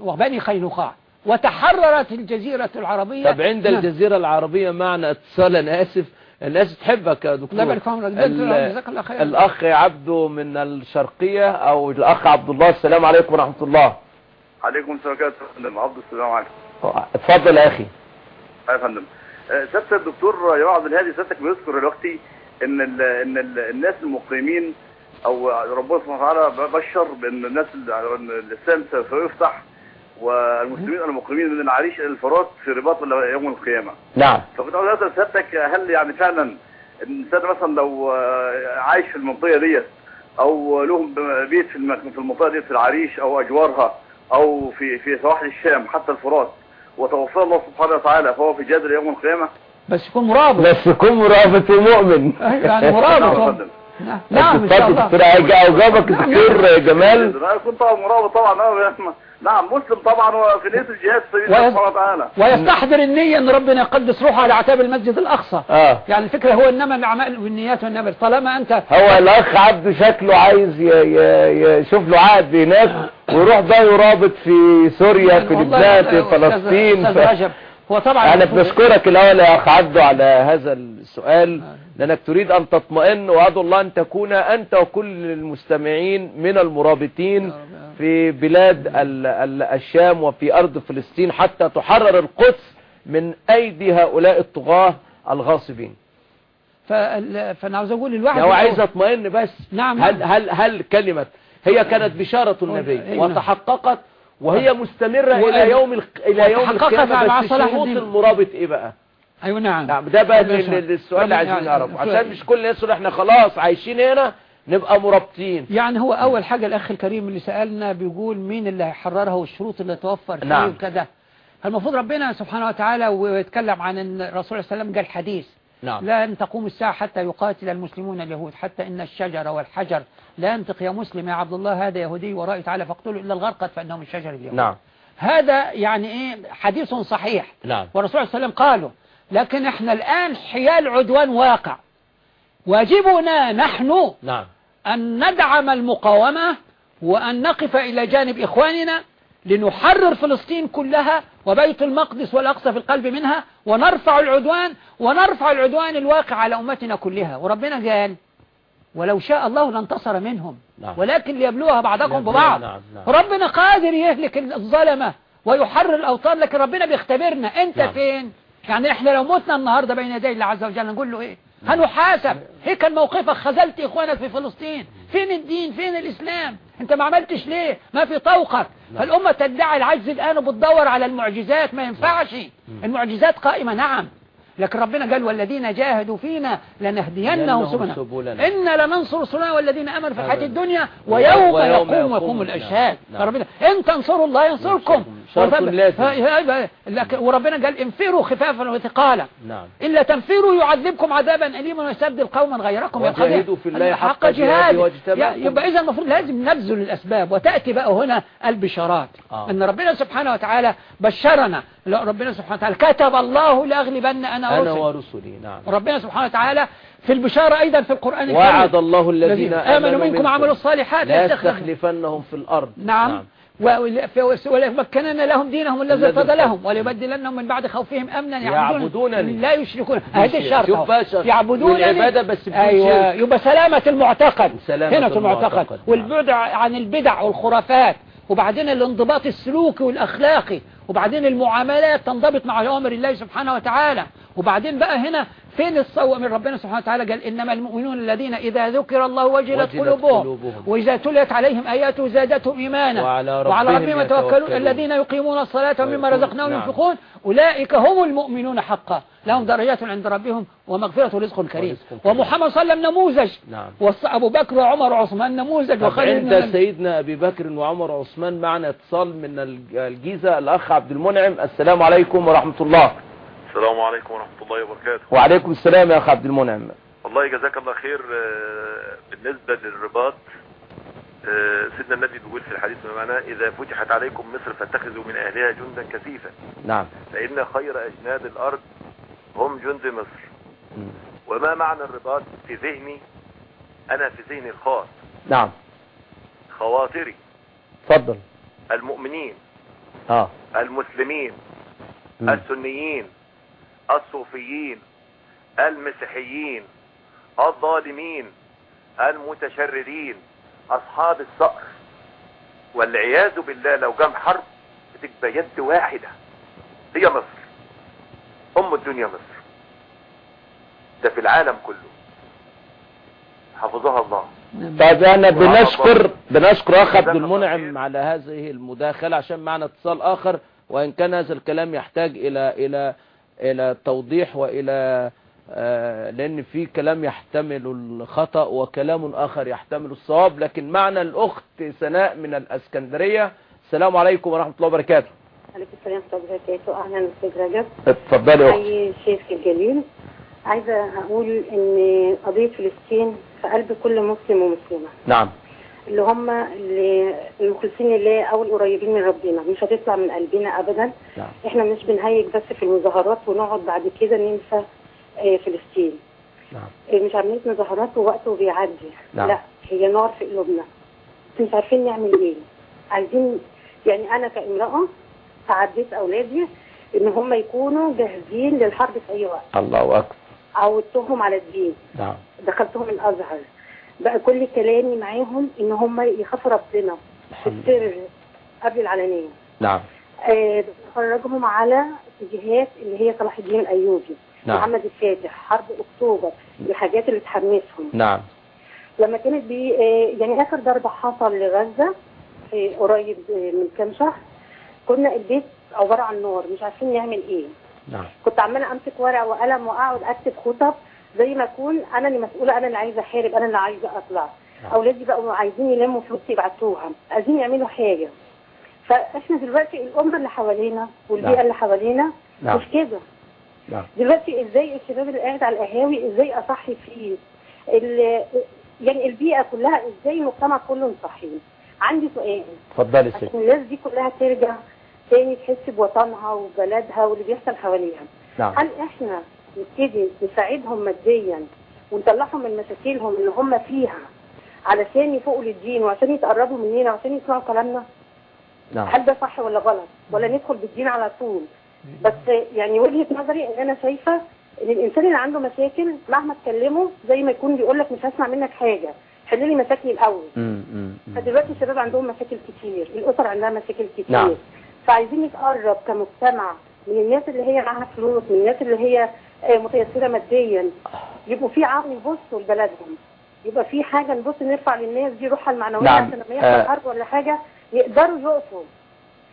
وبني خينقاع وتحررت الجزيرة العربية. طب عند نعم. الجزيرة العربية معنى اتصال أنا آسف الناس تحبك يا دكتور؟ خير. الأخ عبده من الشرقية أو الأخ عبد الله السلام عليكم ورحمة الله. عليكم السلام فندم عبد السلام عليكم. اتفضل يا أخي. يا فندم. آه، سيادة الدكتور يوم عبد الهادي سيادتك بيذكر دلوقتي إن ال إن ال الناس المقيمين أو ربنا سبحانه وتعالى بشر بأن الناس اللي- إن الاسلام سوف يفتح والمسلمين المقيمين من العريش إلى الفرات في رباط يوم القيامة. نعم. فكنت عاوز اسال سيادتك هل يعني فعلا الانسان مثلا لو آه، عايش في المنطقة ديت أو لهم بيت في الم- في المنطقة ديت في العريش أو أجوارها أو في في سواحل الشام حتى الفرات وتوفاه الله سبحانه وتعالى فهو في جدر يوم القيامة؟ بس يكون مرابط. بس يكون مرافق ومؤمن. يعني نعم مرابط. فندم. نعم نعم إن شاء الله. هيجي- اجابك دكتور جمال. لا يكون طبعا مرابط طبعا نعم مسلم طبعا وفي نيه الجهاد في سبيل الله وتعالى ويستحضر النية أن ربنا يقدس روحه على عتاب المسجد الأقصى. آه. يعني الفكرة هو إنما الأعمال والنيات والنبي طالما أنت هو الأخ عبده شكله عايز ي- ي- يشوف له عقد هناك ويروح بقى يرابط في سوريا في لبنان في فلسطين أستاذ ف- رجب هو طبعا أنا بنشكرك الأول يا اخ عبده على هذا السؤال لأنك تريد أن تطمئن وادعو الله أن تكون أنت وكل المستمعين من المرابطين في بلاد ال ال الشام وفي أرض فلسطين حتى تحرر القدس من أيدي هؤلاء الطغاة الغاصبين فال- فأنا عاوز أقول الواحد لو عايز أطمئن بس نعم، هل نعم. هل هل كلمة هي كانت بشارة النبي أيوة. وتحققت وهي مستمرة و- إلى يوم الق- إلى يوم القيامة بس شروط. المرابط إيه بقى؟ أيوه نعم. نعم ده بقى ال-. ال- السؤال اللي ربنا عايزين يعني- نعرفه. عشان مش كل الناس إحنا خلاص عايشين هنا نبقى مرابطين. يعني هو أول حاجة الأخ الكريم اللي سألنا بيقول مين اللي هيحررها والشروط اللي توفر فيه نعم. وكذا المفروض ربنا سبحانه وتعالى ويتكلم عن الرسول صلى الله عليه وسلم قال حديث. نعم. لن تقوم الساعة حتى يقاتل المسلمون اليهود حتى إن الشجر والحجر لا ينطق يا مسلم يا عبد الله هذا يهودي ورائي تعالى فاقتلوا إلا الغرقد فإنهم من شجر اليهود. نعم. هذا يعني إيه؟ حديث صحيح. نعم. والرسول صلى الله عليه وسلم قالوا لكن إحنا الآن حيال عدوان واقع. واجبنا نحن نعم. أن ندعم المقاومة وأن نقف إلى جانب إخواننا لنحرر فلسطين كلها وبيت المقدس والأقصى في القلب منها ونرفع العدوان ونرفع العدوان الواقع على أمتنا كلها. وربنا قال ولو شاء الله لانتصر منهم. نعم. ولكن ليبلوها بعضكم ببعض. نعم، نعم. ربنا قادر يهلك الظلمة ويحرر الأوطان لكن ربنا بيختبرنا. أنت نعم. فين؟ يعني إحنا لو متنا النهاردة بين يدي الله عز وجل نقول له إيه؟ هنحاسب. هيك كان موقفك خذلت إخوانك في فلسطين. فين الدين؟ فين الإسلام؟ أنت ما عملتش ليه؟ ما في طوقك. فالأمة تدعي العجز الآن وبتدور على المعجزات. ما ينفعش. المعجزات قائمة. نعم. لكن ربنا قال والذين جاهدوا فينا لنهدينهم سبلنا. إنا لننصر رسلنا والذين آمنوا في الحياة. الدنيا ويوم, يقوم يقوم. الأشهاد نعم. فربنا إن تنصروا الله ينصركم. وربنا قال انفروا خفافا وثقالا. نعم. إلا تنفروا يعذبكم عذابا أليما ويستبدل قوما غيركم. وجاهدوا في الله حق جهاد. يبقى إذا المفروض لازم نبذل الأسباب وتأتي بقى هنا البشارات. آه. أن ربنا سبحانه وتعالى بشرنا. لا، ربنا سبحانه وتعالى كتب الله لأغلبن أنا أنا ورسلي ورسلي نعم. ربنا سبحانه وتعالى في البشارة أيضا في القرآن الكريم. وعد الله الذين آمنوا منكم وعملوا الصالحات لا يستخلف- يستخلفنهم في الأرض. نعم. ولمكنن لهم دينهم الذي ارتضى. لهم. وليبدلنهم من بعد خوفهم امنا. يعبدونني. لا يشركون. هذه الشرط. يعبدونني. والعبادة بس أيوه. يبقى سلامة المعتقد. سلامة هنا المعتقد. المعتقد. نعم. والبعد عن البدع والخرافات. وبعدين الانضباط السلوكي والأخلاقي. وبعدين المعاملات تنضبط مع أوامر الله سبحانه وتعالى. وبعدين بقى هنا فين الصواب من ربنا سبحانه وتعالى؟ قال إنما المؤمنون الذين إذا ذكر الله وجلت وجلت قلوبهم. وإذا تليت عليهم آياته زادتهم إيمانا. وعلى ربهم وعلى ربهم يتوكلون. الذين يقيمون الصلاة ومما رزقناهم نعم. ينفقون أولئك هم المؤمنون حقا. لهم درجات عند ربهم ومغفرة ورزق كريم. ومحمد صلى الله عليه وسلم نموذج. نعم. أبو بكر وعمر وعثمان نموذج. عند سيدنا أبي بكر وعمر وعثمان معنا اتصال من الج- الجيزة الأخ عبد المنعم. السلام عليكم ورحمة الله. السلام عليكم ورحمة الله وبركاته. وعليكم السلام يا اخ عبد المنعم. والله جزاك الله خير آه، بالنسبة للرباط آه، سيدنا النبي بيقول في الحديث ما معناه إذا فتحت عليكم مصر فاتخذوا من أهلها جندا كثيفا نعم. فإن خير أجناد الأرض هم جند مصر. وما معنى الرباط في ذهني؟ أنا في ذهني الخاص. نعم. خواطري اتفضل المؤمنين. آه. المسلمين. مم. السنيين. الصوفيين المسيحيين الظالمين المتشردين أصحاب الصقر. والعياذ بالله لو جام حرب بتبقى يد واحدة هي مصر. أم الدنيا مصر. ده في العالم كله. حفظها الله. طيب أنا بنشكر. بنشكر أخ عبد المنعم. على هذه المداخلة عشان معنا اتصال آخر وإن كان هذا الكلام يحتاج إلى إلى إلى توضيح وإلى آه، لأن في كلام يحتمل الخطأ وكلام آخر يحتمل الصواب لكن معنا الأخت سناء من الإسكندرية. السلام عليكم ورحمة الله وبركاته. عليكم السلام ورحمة الله وبركاته. أهلا أستاذ رجب اتفضلي يا أختي الشيخ الجليل عايزة أقول إن قضية فلسطين في قلب كل مسلم ومسلمة. نعم. اللي هم اللي المخلصين لله أو القريبين من ربنا. مش هتطلع من قلبنا أبدا. نعم. إحنا مش بنهيج بس في المظاهرات ونقعد بعد كده ننسى آه، فلسطين. نعم. آه، مش عملية مظاهرات ووقته بيعدي نعم. لا هي نار في قلوبنا. مش عارفين نعمل إيه. عايزين يعني أنا كامرأة تعديت أولادي إن هم يكونوا جاهزين للحرب في أي وقت. الله أكبر. عودتهم على الدين. نعم. دخلتهم الأزهر. بقى كل كلامي معاهم إن هم يخافوا ربنا في السر قبل العلانية نعم. آه، بخرجهم على اتجاهات اللي هي صلاح الدين الأيوبي نعم. محمد الفاتح حرب أكتوبر الحاجات اللي تحمسهم نعم. لما كانت بي آه، يعني آخر ضربة حصل لغزة في قريب آه، من كام شهر كنا البيت عبارة عن نار مش عارفين نعمل إيه. نعم. كنت عمالة أمسك ورقة وقلم وأقعد أكتب خطب زي ما أكون أنا اللي مسؤولة أنا اللي عايزة أحارب أنا اللي عايزة أطلع. نعم. أولادي بقوا عايزين يلموا فلوس يبعتوها عايزين يعملوا حاجة. فإحنا دلوقتي الامه اللي حوالينا والبيئة نعم. اللي حوالينا نعم. مش كده. دلوقتي إزاي الشباب اللي قاعد على القهاوي إزاي أصحي فيه؟ يعني البيئة كلها إزاي المجتمع كله نصحيه عندي سؤال. اتفضلي ست. عشان الناس دي كلها ترجع تاني تحس بوطنها وبلدها واللي بيحصل حواليها. نعم. هل إحنا نبتدي نساعدهم ماديا ونطلعهم من مشاكلهم اللي هم فيها علشان يفوقوا للدين وعشان يتقربوا مننا وعشان يسمعوا كلامنا. نعم. هل ده صح ولا غلط؟ ولا ندخل بالدين على طول. بس يعني وجهة نظري إن أنا شايفة إن الإنسان اللي عنده مشاكل مهما تكلمه زي ما يكون بيقول لك مش هسمع منك حاجة حل لي مشاكلي الأول. فدلوقتي الشباب عندهم مشاكل كتير الأسر عندها مشاكل كتير. نعم. فعايزين نتقرب كمجتمع من الناس اللي هي معاها فلوس من الناس اللي هي آه، متيسرة ماديا. يبقوا في عقل يبصوا لبلدهم. يبقى في حاجة نبص نرفع للناس دي روحها المعنوية نعم. عشان لما يحصل آه. حرب ولا حاجة يقدروا يقفوا.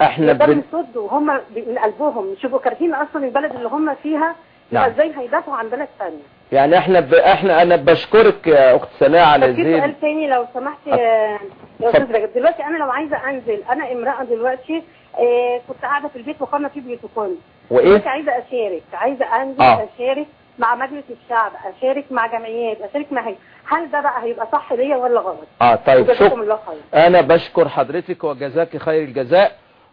إحنا يقدروا بن... يصدوا هم من قلبهم. مش يبقوا كارهين أصلا البلد اللي هم فيها. نعم. إزاي هيدافعوا عن بلد ثانية يعني إحنا ب... إحنا أنا بشكرك يا أخت سناء على زين سؤال تاني لو سمحت يا أستاذ رجب. دلوقتي أنا لو عايزة أنزل أنا امرأة دلوقتي آه كنت قاعدة في البيت وقامنا في بروتوكول وإيه دلوقتي عايزة أشارك عايزة أنزل آه. أشارك مع مجلس الشعب أشارك مع جمعيات أشارك مع هي. هل ده بقى هيبقى صح ليا ولا غلط آه طيب شكرا أنا بشكر حضرتك وجزاك خير الجزاء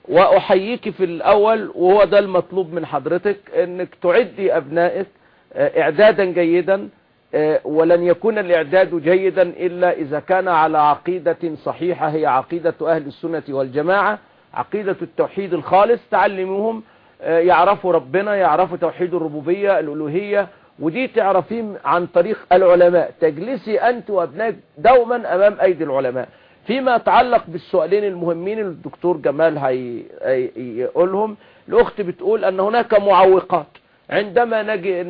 وأحييك في الأول وهو ده المطلوب من حضرتك إنك تعدي أبنائك آه، إعدادا جيدا آه، ولن يكون الإعداد جيدا إلا إذا كان على عقيدة صحيحة هي عقيدة أهل السنة والجماعة عقيدة التوحيد الخالص تعلموهم يعرفوا ربنا يعرفوا توحيد الربوبية الألوهية ودي تعرفيه عن طريق العلماء. تجلسي أنت وابنائك دوما أمام أيدي العلماء. فيما يتعلق بالسؤالين المهمين الدكتور جمال هي- هي- يقولهم الأخت بتقول أن هناك معوقات. عندما نجي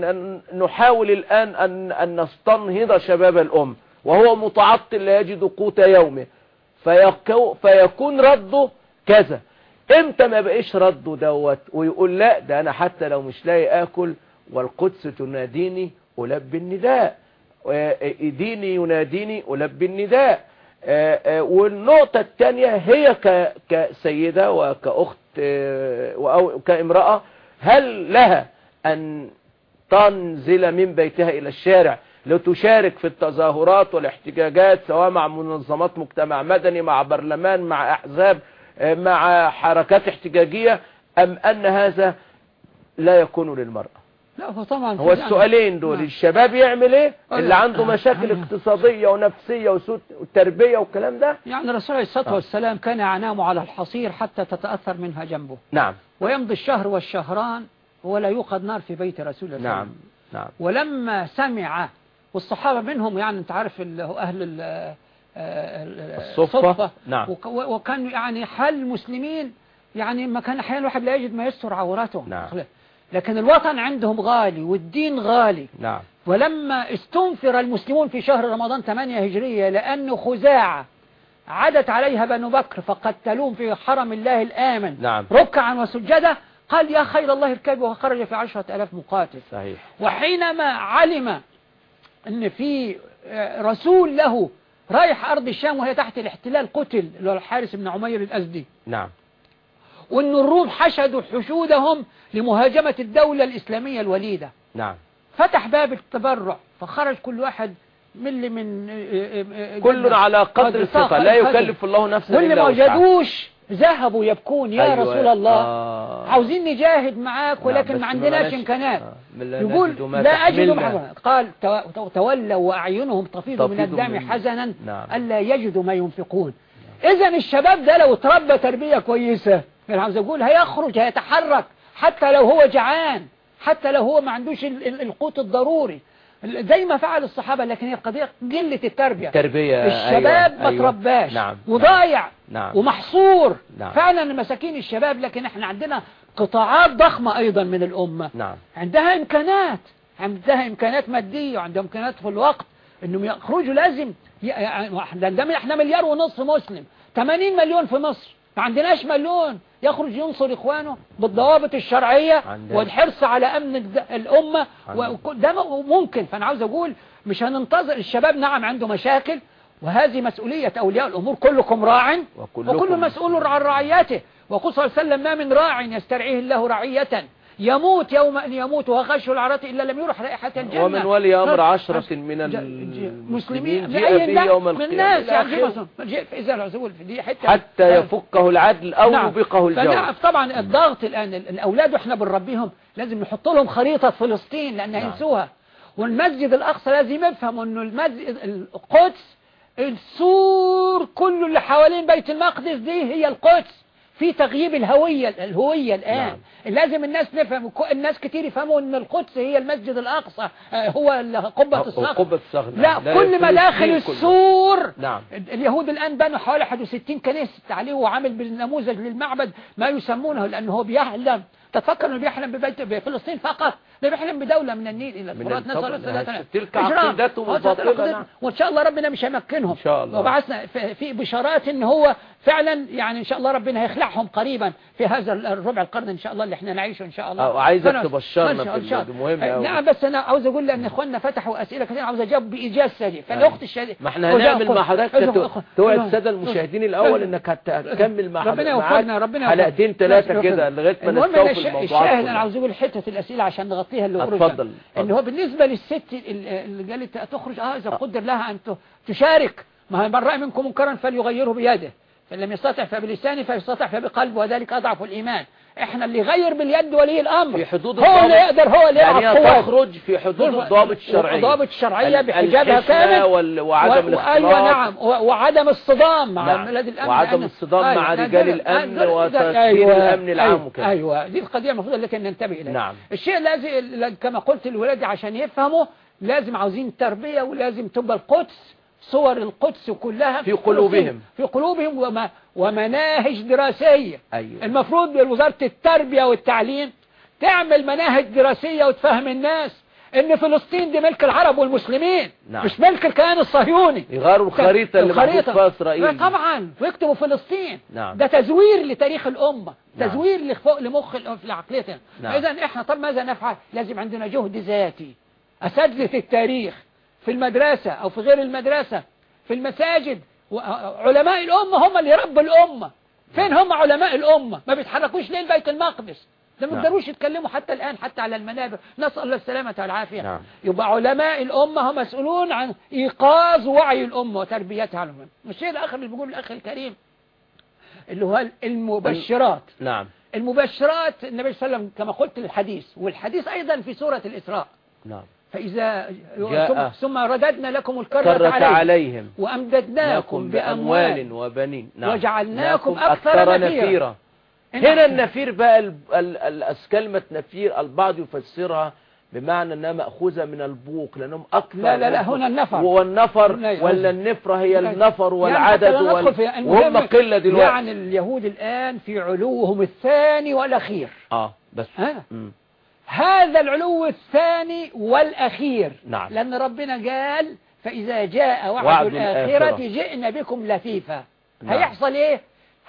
نحاول الآن أن, أن نستنهض شباب الأم وهو متعطل لا يجد قوت يومه فيكو فيكون رده كذا. إمتى ما بقيش رده دوت ويقول لا ده أنا حتى لو مش لاقي آكل والقدس تناديني ألبي النداء. آه، ديني يناديني ألبي النداء. آه، آه، والنقطة الثانية هي كسيدة وكأخت آه، أو كامرأة هل لها أن تنزل من بيتها إلى الشارع لتشارك في التظاهرات والاحتجاجات سواء مع منظمات مجتمع مدني مع برلمان مع أحزاب آه، مع حركات احتجاجية أم أن هذا لا يكون للمرأة؟ لا هو طبعا هو السؤالين دول نعم. الشباب يعمل إيه؟ أه، اللي عنده مشاكل أه. اقتصادية ونفسية وسوء وتربية والكلام ده؟ يعني الرسول عليه الصلاة آه. والسلام كان ينام على الحصير حتى تتأثر منها جنبه. نعم. ويمضي الشهر والشهران ولا يوقد نار في بيت رسول الله. نعم. نعم. ولما سمع والصحابة منهم يعني أنت عارف ال- هو أهل ال- آه، ال- الصفة. نعم. وك- وكان يعني حال المسلمين يعني ما كان أحيانا الواحد لا يجد ما يستر عورته نعم. لكن الوطن عندهم غالي والدين غالي. نعم. ولما استنفر المسلمون في شهر رمضان 8 هجرية لأن خزاعة عدت عليها بنو بكر فقتلوهم في حرم الله الآمن. نعم. ركعا وسجدا. قال يا خير الله اركبوا وخرج في عشرة ألاف مقاتل. صحيح. وحينما علم إن في آه، رسول له رايح أرض الشام وهي تحت الاحتلال قتل اللي هو الحارس بن عمير الأزدي. نعم. وأن الروم حشدوا حشودهم لمهاجمة الدولة الإسلامية الوليدة. نعم. فتح باب التبرع فخرج كل واحد من اللي من آه، آه، آه، كل على قدر الثقة لا يكلف الله نفسا إلا ما وسعها. وجدوش ذهبوا يبكون يا أيوة. رسول الله آه. عاوزين نجاهد معاك نعم، ولكن ما عندناش إمكانات آه، يقول ما لا أجد. محزنا قال تو- تو- تولوا وأعينهم تفيض من الدم حزنا نعم. ألا يجدوا ما ينفقون إذا الشباب ده لو تربى تربية كويسة أقول هيخرج هيتحرك حتى لو هو جعان حتى لو هو ما عندوش ال- ال- القوت الضروري زي ما فعل الصحابة لكن هي قضية قلة التربية. تربية الشباب أيوة. ما أيوة. ترباش. نعم وضايع. نعم. ومحصور. نعم. فعلا مساكين الشباب لكن إحنا عندنا قطاعات ضخمة أيضا من الأمة. نعم. عندها إمكانات. عندها إمكانات مادية وعندها إمكانات في الوقت. إنهم يخرجوا لازم يعني إحنا مليار ونصف مسلم. 80 مليون في مصر. ما عندناش مليون. يخرج ينصر إخوانه بالضوابط الشرعية عندنا. والحرص على أمن الأمة. ده ممكن. فأنا عاوز أقول مش هننتظر. الشباب نعم عنده مشاكل. وهذه مسؤولية أولياء الأمور. كلكم راع. وكل مسؤول عن رعيته. وقل صلى الله عليه وسلم ما من راع يسترعيه الله رعية. يموت يوم أن يموت وغش العرات إلا لم يرح رائحة الجنة ومن ولي أمر؟ عشرة من المسلمين مسلمين جاء به يوم من القيامة الناس جاء في إزالة العزول في دي حتة حتى يفكه العدل أو نعم. يبقه الجو فنعم طبعا الضغط الآن ال- الأولاد وإحنا بنربيهم لازم نحط لهم خريطة فلسطين لأن نعم. هينسوها والمسجد الأقصى لازم يفهم أنه المسجد القدس السور كله اللي حوالين بيت المقدس دي هي القدس في تغييب الهوية الهوية الآن نعم. لازم الناس نفهم الناس كتير يفهموا أن القدس هي المسجد الأقصى آه، هو قبة الصخر قبة الصخر لا لا، كل ما فلسطين داخل كله. السور نعم اليهود الآن بنوا حوالي 61 كنيسة عليه وعامل بالنموذج للمعبد ما يسمونه لأنه هو بيحلم تتفكر إنه بيحلم ببيت بفلسطين فقط ده بيحلم بدولة من النيل من الفرات الطبع. السلامة تلك. عقيدتهم آه،. نعم. وإن شاء الله ربنا مش هيمكنهم إن شاء الله. وبعثنا في بشارات إن هو فعلا يعني إن شاء الله ربنا هيخلعهم قريبا في هذا الربع القرن إن شاء الله اللي إحنا نعيشه إن شاء الله آه، وعايزك تبشرنا إن في إن شاء ال- الله. مهم أوي. نعم بس أنا عاوز أقول لأن إخواننا فتحوا أسئلة كثير عاوز أجاوب بإيجاز سريع فالأخت الشهيده ما إحنا هنعمل مع حضرتك توعد السادة المشاهدين الأول إنك هت- هتكمل مع ربنا حضرتك يوفقنا معاك ربنا حلقتين. ثلاثة. كده لغاية ما نستوفي أنا الموضوعات الشاهد. أنا عاوز أقول حتة الأسئلة عشان نغطيها اللي اتفضل،. إن هو بالنسبة للست ال- اللي قالت تخرج آه إذا قدر لها أن ت- تشارك ما من راى منكم منكرا فليغيره بيده فإن لم يستطع فبلسانه فيستطع فبقلبه وذلك أضعف الإيمان إحنا اللي يغير باليد ولي الأمر في حدود هو. اللي يقدر هو اللي يعني يلعب. تخرج في حدود الضوابط الشرعية الضوابط الشرعية ال- بحجابها كامل وال- وعدم الاختلاط أيوة نعم وعدم الصدام مع نعم. بلاد الأمن وعدم لأن- الصدام أيوة. مع رجال الأمن وتسيير أيوة. الأمن العام أيوة. وكده. أيوة دي القضية المفروض لكن ننتبه إليها نعم. الشيء الذي كما قلت الولاد عشان يفهموا لازم عاوزين تربية ولازم تبقى القدس صور القدس كلها في قلوبهم. في قلوبهم وما ومناهج دراسية أيوة. المفروض وزارة التربية والتعليم تعمل مناهج دراسية وتفهم الناس إن فلسطين دي ملك العرب والمسلمين نعم. مش ملك الكيان الصهيوني يغيروا الخريطة اللي محطوط فيها إسرائيل لا طبعا ويكتبوا فلسطين نعم. ده تزوير لتاريخ الأمة نعم. تزوير لخ- لمخ لعقليتنا نعم. فإذا إحنا طب ماذا نفعل لازم عندنا جهد ذاتي أساتذة التاريخ في المدرسة أو في غير المدرسة في المساجد. علماء الأمة هم اللي يربوا الأمة. فين هم علماء الأمة؟ ما بيتحركوش ليه لبيت المقدس. ده ما نعم. يقدروش يتكلموا حتى الآن حتى على المنابر. نسأل الله السلامة والعافية. نعم. يبقى علماء الأمة هم مسؤولون عن إيقاظ وعي الأمة وتربيتها على الأمة. الشيء الآخر اللي بيقول الأخ الكريم اللي هو المبشرات. نعم. المبشرات النبي صلى الله عليه وسلم كما قلت الحديث والحديث أيضا في سورة الإسراء. نعم. فإذا جاء ثم, رددنا لكم الكرة عليهم. عليهم. وأمددناكم بأموال وبنين. نعم. وجعلناكم ناكم أكثر نفيرا. هنا النفير بقى ال- ال- ال- كلمة نفير البعض يفسرها بمعنى إنها مأخوذة من البوق لأنهم أكثر لا لا لا هنا النفر. والنفر لا، ولا النفرة هي النفر يعني والعدد وال... وهم قلة دلوقتي. يعني اليهود الآن في علوهم الثاني والأخير. آه بس. مم. هذا العلو الثاني والأخير نعم. لأن ربنا قال فإذا جاء وعد, وعد الآخرة. جئنا بكم لفيفا نعم. هيحصل إيه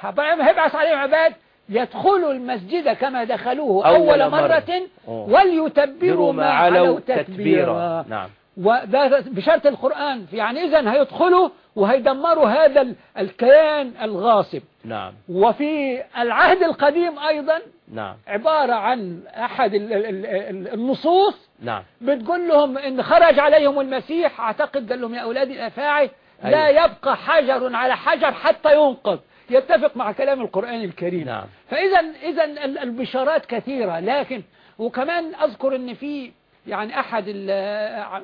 هيبعث عليهم عباد يدخلوا المسجد كما دخلوه أول أول, مرة. مرة. وليتبروا ما علوا تتبيرا نعم وده بشرط القرآن يعني إذا هيدخلوا وهيدمروا هذا ال- الكيان الغاصب. نعم. وفي العهد القديم أيضا نعم. عبارة عن أحد ال- ال- ال- النصوص نعم. بتقول لهم إن خرج عليهم المسيح أعتقد قال لهم يا أولادي الأفاعي لا أيوة. يبقى حجر على حجر حتى ينقض. يتفق مع كلام القرآن الكريم. نعم. فإذا إذا ال- البشارات كثيرة لكن وكمان أذكر إن في يعني أحد ال-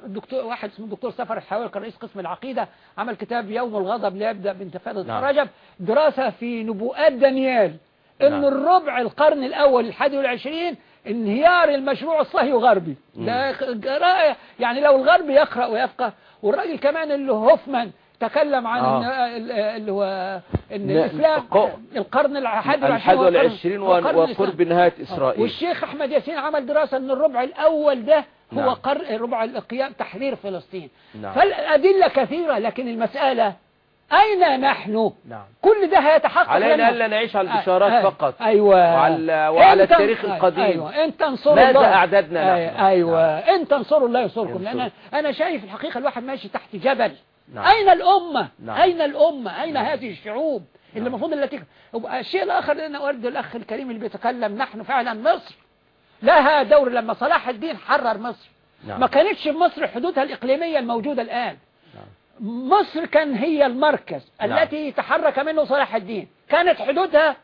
الدكتور واحد اسمه الدكتور سفر الحوالي كان رئيس قسم العقيدة عمل كتاب يوم الغضب ليبدأ بانتفاضة نعم. رجب دراسة في نبوءات دانيال إن نعم. الربع القرن الأول الحادي والعشرين انهيار المشروع الصهيوني غربي ده يعني لو الغرب يقرأ ويفقه والراجل كمان اللي هوفمان تكلم عن آه. اللي هو إن الإسلام القرن الحادي الحاد والعشرين وقرب. نهاية. إسرائيل والشيخ أحمد ياسين عمل دراسة إن الربع الأول ده هو نعم. قرن ربع القيام تحرير فلسطين. نعم. فالأدلة كثيرة لكن المسألة أين نحن؟ نعم. كل ده هيتحقق علينا. ألا نعيش على آه، البشارات آه، فقط. أيوه. وعلى, وعلى التاريخ القديم. أيوه إن تنصروا ماذا الله. أعددنا أي- نحن؟ أيوه. إن تنصروا الله ينصركم. لأن أنا شايف الحقيقة الواحد ماشي تحت جبل. نعم. أين الأمة؟ نعم. أين الأمة؟ أين هذه الشعوب اللي المفروض التي الشيء الآخر اللي أنا اود الأخ الكريم اللي بيتكلم نحن فعلا مصر. لها دور لما صلاح الدين حرر مصر. نعم. ما كانتش مصر حدودها الإقليمية الموجودة الآن. مصر كان هي المركز نعم. التي تحرك منه صلاح الدين. كانت حدودها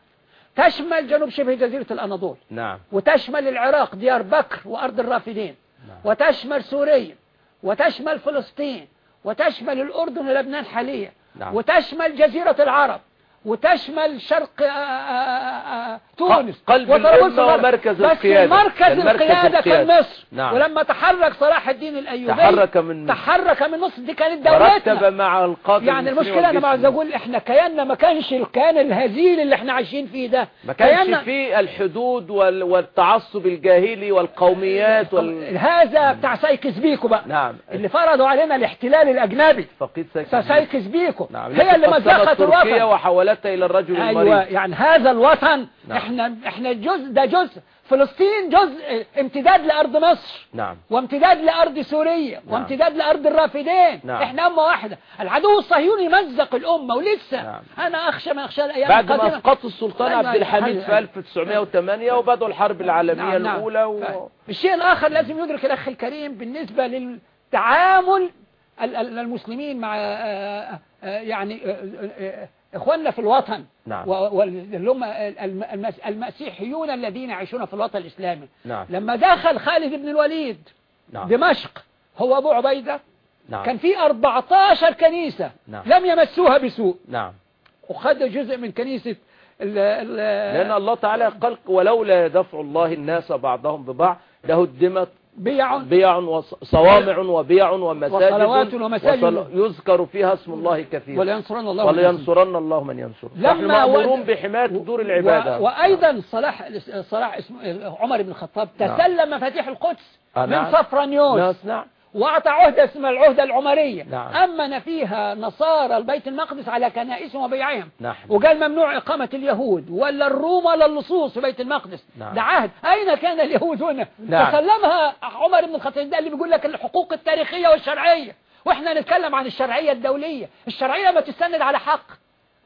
تشمل جنوب شبه جزيرة الأناضول. نعم. وتشمل العراق ديار بكر وأرض الرافدين. نعم. وتشمل سوريا. وتشمل فلسطين. وتشمل الأردن ولبنان حاليا. نعم. وتشمل جزيرة العرب. وتشمل شرق آه، آه، آه، تونس. قلب الأمة. ومركز بس القيادة. مركز القيادة كان. مصر. نعم. ولما تحرك صلاح الدين الأيوبي تحرك من مصر. تحرك من مصر. دي كانت ورتب دولتنا مع القاضي يعني المشكلة أنا والجيش أقول إحنا كياننا ما كانش الكيان الهزيل اللي إحنا عايشين فيه ده. ما كانش كياننا- فيه الحدود وال- والتعصب الجاهلي والقوميات وال... هذا بتاع سايكس بيكو بقى. نعم. اللي فرضوا علينا الاحتلال الأجنبي. فقيد ساكن سايكس بيكو. نعم. هي اللي مزقت الوطن وحولتها إلى الرجل أيوه المريض يعني هذا الوطن نعم. إحنا إحنا جزء ده جزء فلسطين جزء امتداد لأرض مصر نعم وامتداد لأرض سوريا نعم. وامتداد لأرض الرافدين نعم. إحنا أمة واحدة العدو الصهيوني مزق الأمة ولسه نعم. أنا أخشى ما أخشى الأيام بعد ما. اسقطوا السلطان أيوة، عبد الحميد أيوة. في 1908 وبدأوا الحرب العالمية نعم، نعم. الأولى و... ف- الشيء الآخر لازم يدرك الأخ الكريم بالنسبة للتعامل ال- ال- المسلمين مع آه، آه، يعني آه، إخواننا في الوطن. نعم. المسيحيون الذين يعيشون في الوطن الإسلامي. نعم. لما دخل خالد بن الوليد نعم. دمشق هو أبو عبيدة نعم. كان في 14 كنيسة نعم. لم يمسوها بسوء. نعم. وخد جزء من كنيسة ال- ال- لأن الله تعالى قال ولولا دفع الله الناس بعضهم ببعض لهدمت بيع بيع وصوامع وبيع ومساجد وصلوات ومساجد. وصل- يذكر فيها اسم الله كثيرا ولينصرن الله. ولينصرن الله من ينصره لما نحن مأمورون بحماية دور العبادة و... وأيضا صلاح صلاح اسمه عمر بن الخطاب. تسلم مفاتيح القدس من. صفرانيوس نعم وأعطى عهدة اسمها العهدة العمرية. نعم. أمن فيها نصارى البيت المقدس على كنائسهم وبيعهم. نحن. وقال ممنوع إقامة اليهود ولا الروم ولا اللصوص في بيت المقدس. نعم. ده عهد. أين كان اليهود هنا؟ نعم. تسلمها عمر بن الخطاب ده اللي بيقول لك الحقوق التاريخية والشرعية. وإحنا نتكلم عن الشرعية الدولية. الشرعية ما تستند على حق.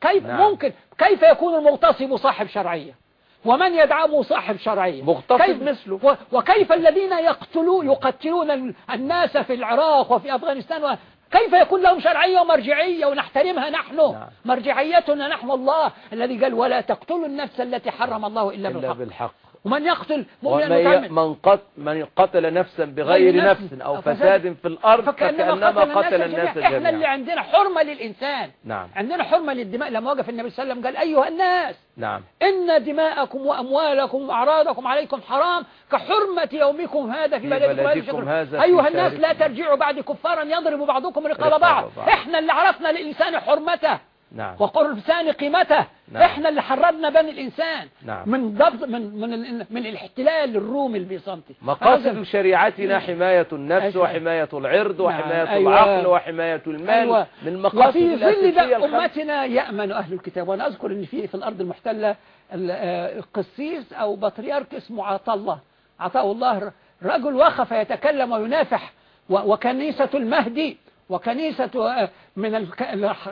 كيف نعم. ممكن كيف يكون المغتصب صاحب شرعية؟ ومن يدعمه صاحب شرعية مغتصب. كيف مثله. وكيف الذين يقتلون يقتلون ال- الناس في العراق وفي أفغانستان؟ و... كيف يكون لهم شرعية ومرجعية ونحترمها نحن؟ نعم. مرجعيتنا نحن الله الذي قال ولا تقتلوا النفس التي حرم الله إلا إلا بالحق. بالحق. ومن يقتل مؤمنا من قتل من قتل نفسا بغير غير نفس أو فساد في الأرض فكأنما فكأنما قتل الناس جميعا. إحنا اللي عندنا حرمة للإنسان. نعم. عندنا حرمة للدماء. لما وقف النبي صلى الله عليه وسلم قال أيها الناس نعم. إن دماءكم وأموالكم وأعراضكم عليكم حرام كحرمة يومكم هذا في بلدكم هذا أيها الناس لا. ترجعوا بعد كفارا يضرب بعضكم رقاب بعض. إحنا اللي عرفنا للإنسان حرمته. نعم وقرصان قيمته نعم. إحنا اللي حررنا بني الإنسان نعم. من ضبط من من من الاحتلال الرومي البيزنطي مقاصد شريعتنا حماية النفس أيوة. وحماية العرض وحماية نعم. أيوة. العقل وحماية المال أيوة. من مقاصد وفي ظل ده الخمس. أمتنا يأمن أهل الكتاب وأنا أذكر أن في في الأرض المحتلة ال- آه، القسيس أو بطريرك اسمه عطاء الله عطاء الله رجل وقف يتكلم وينافح وكنيسة المهدي وكنيسة آه، من ال-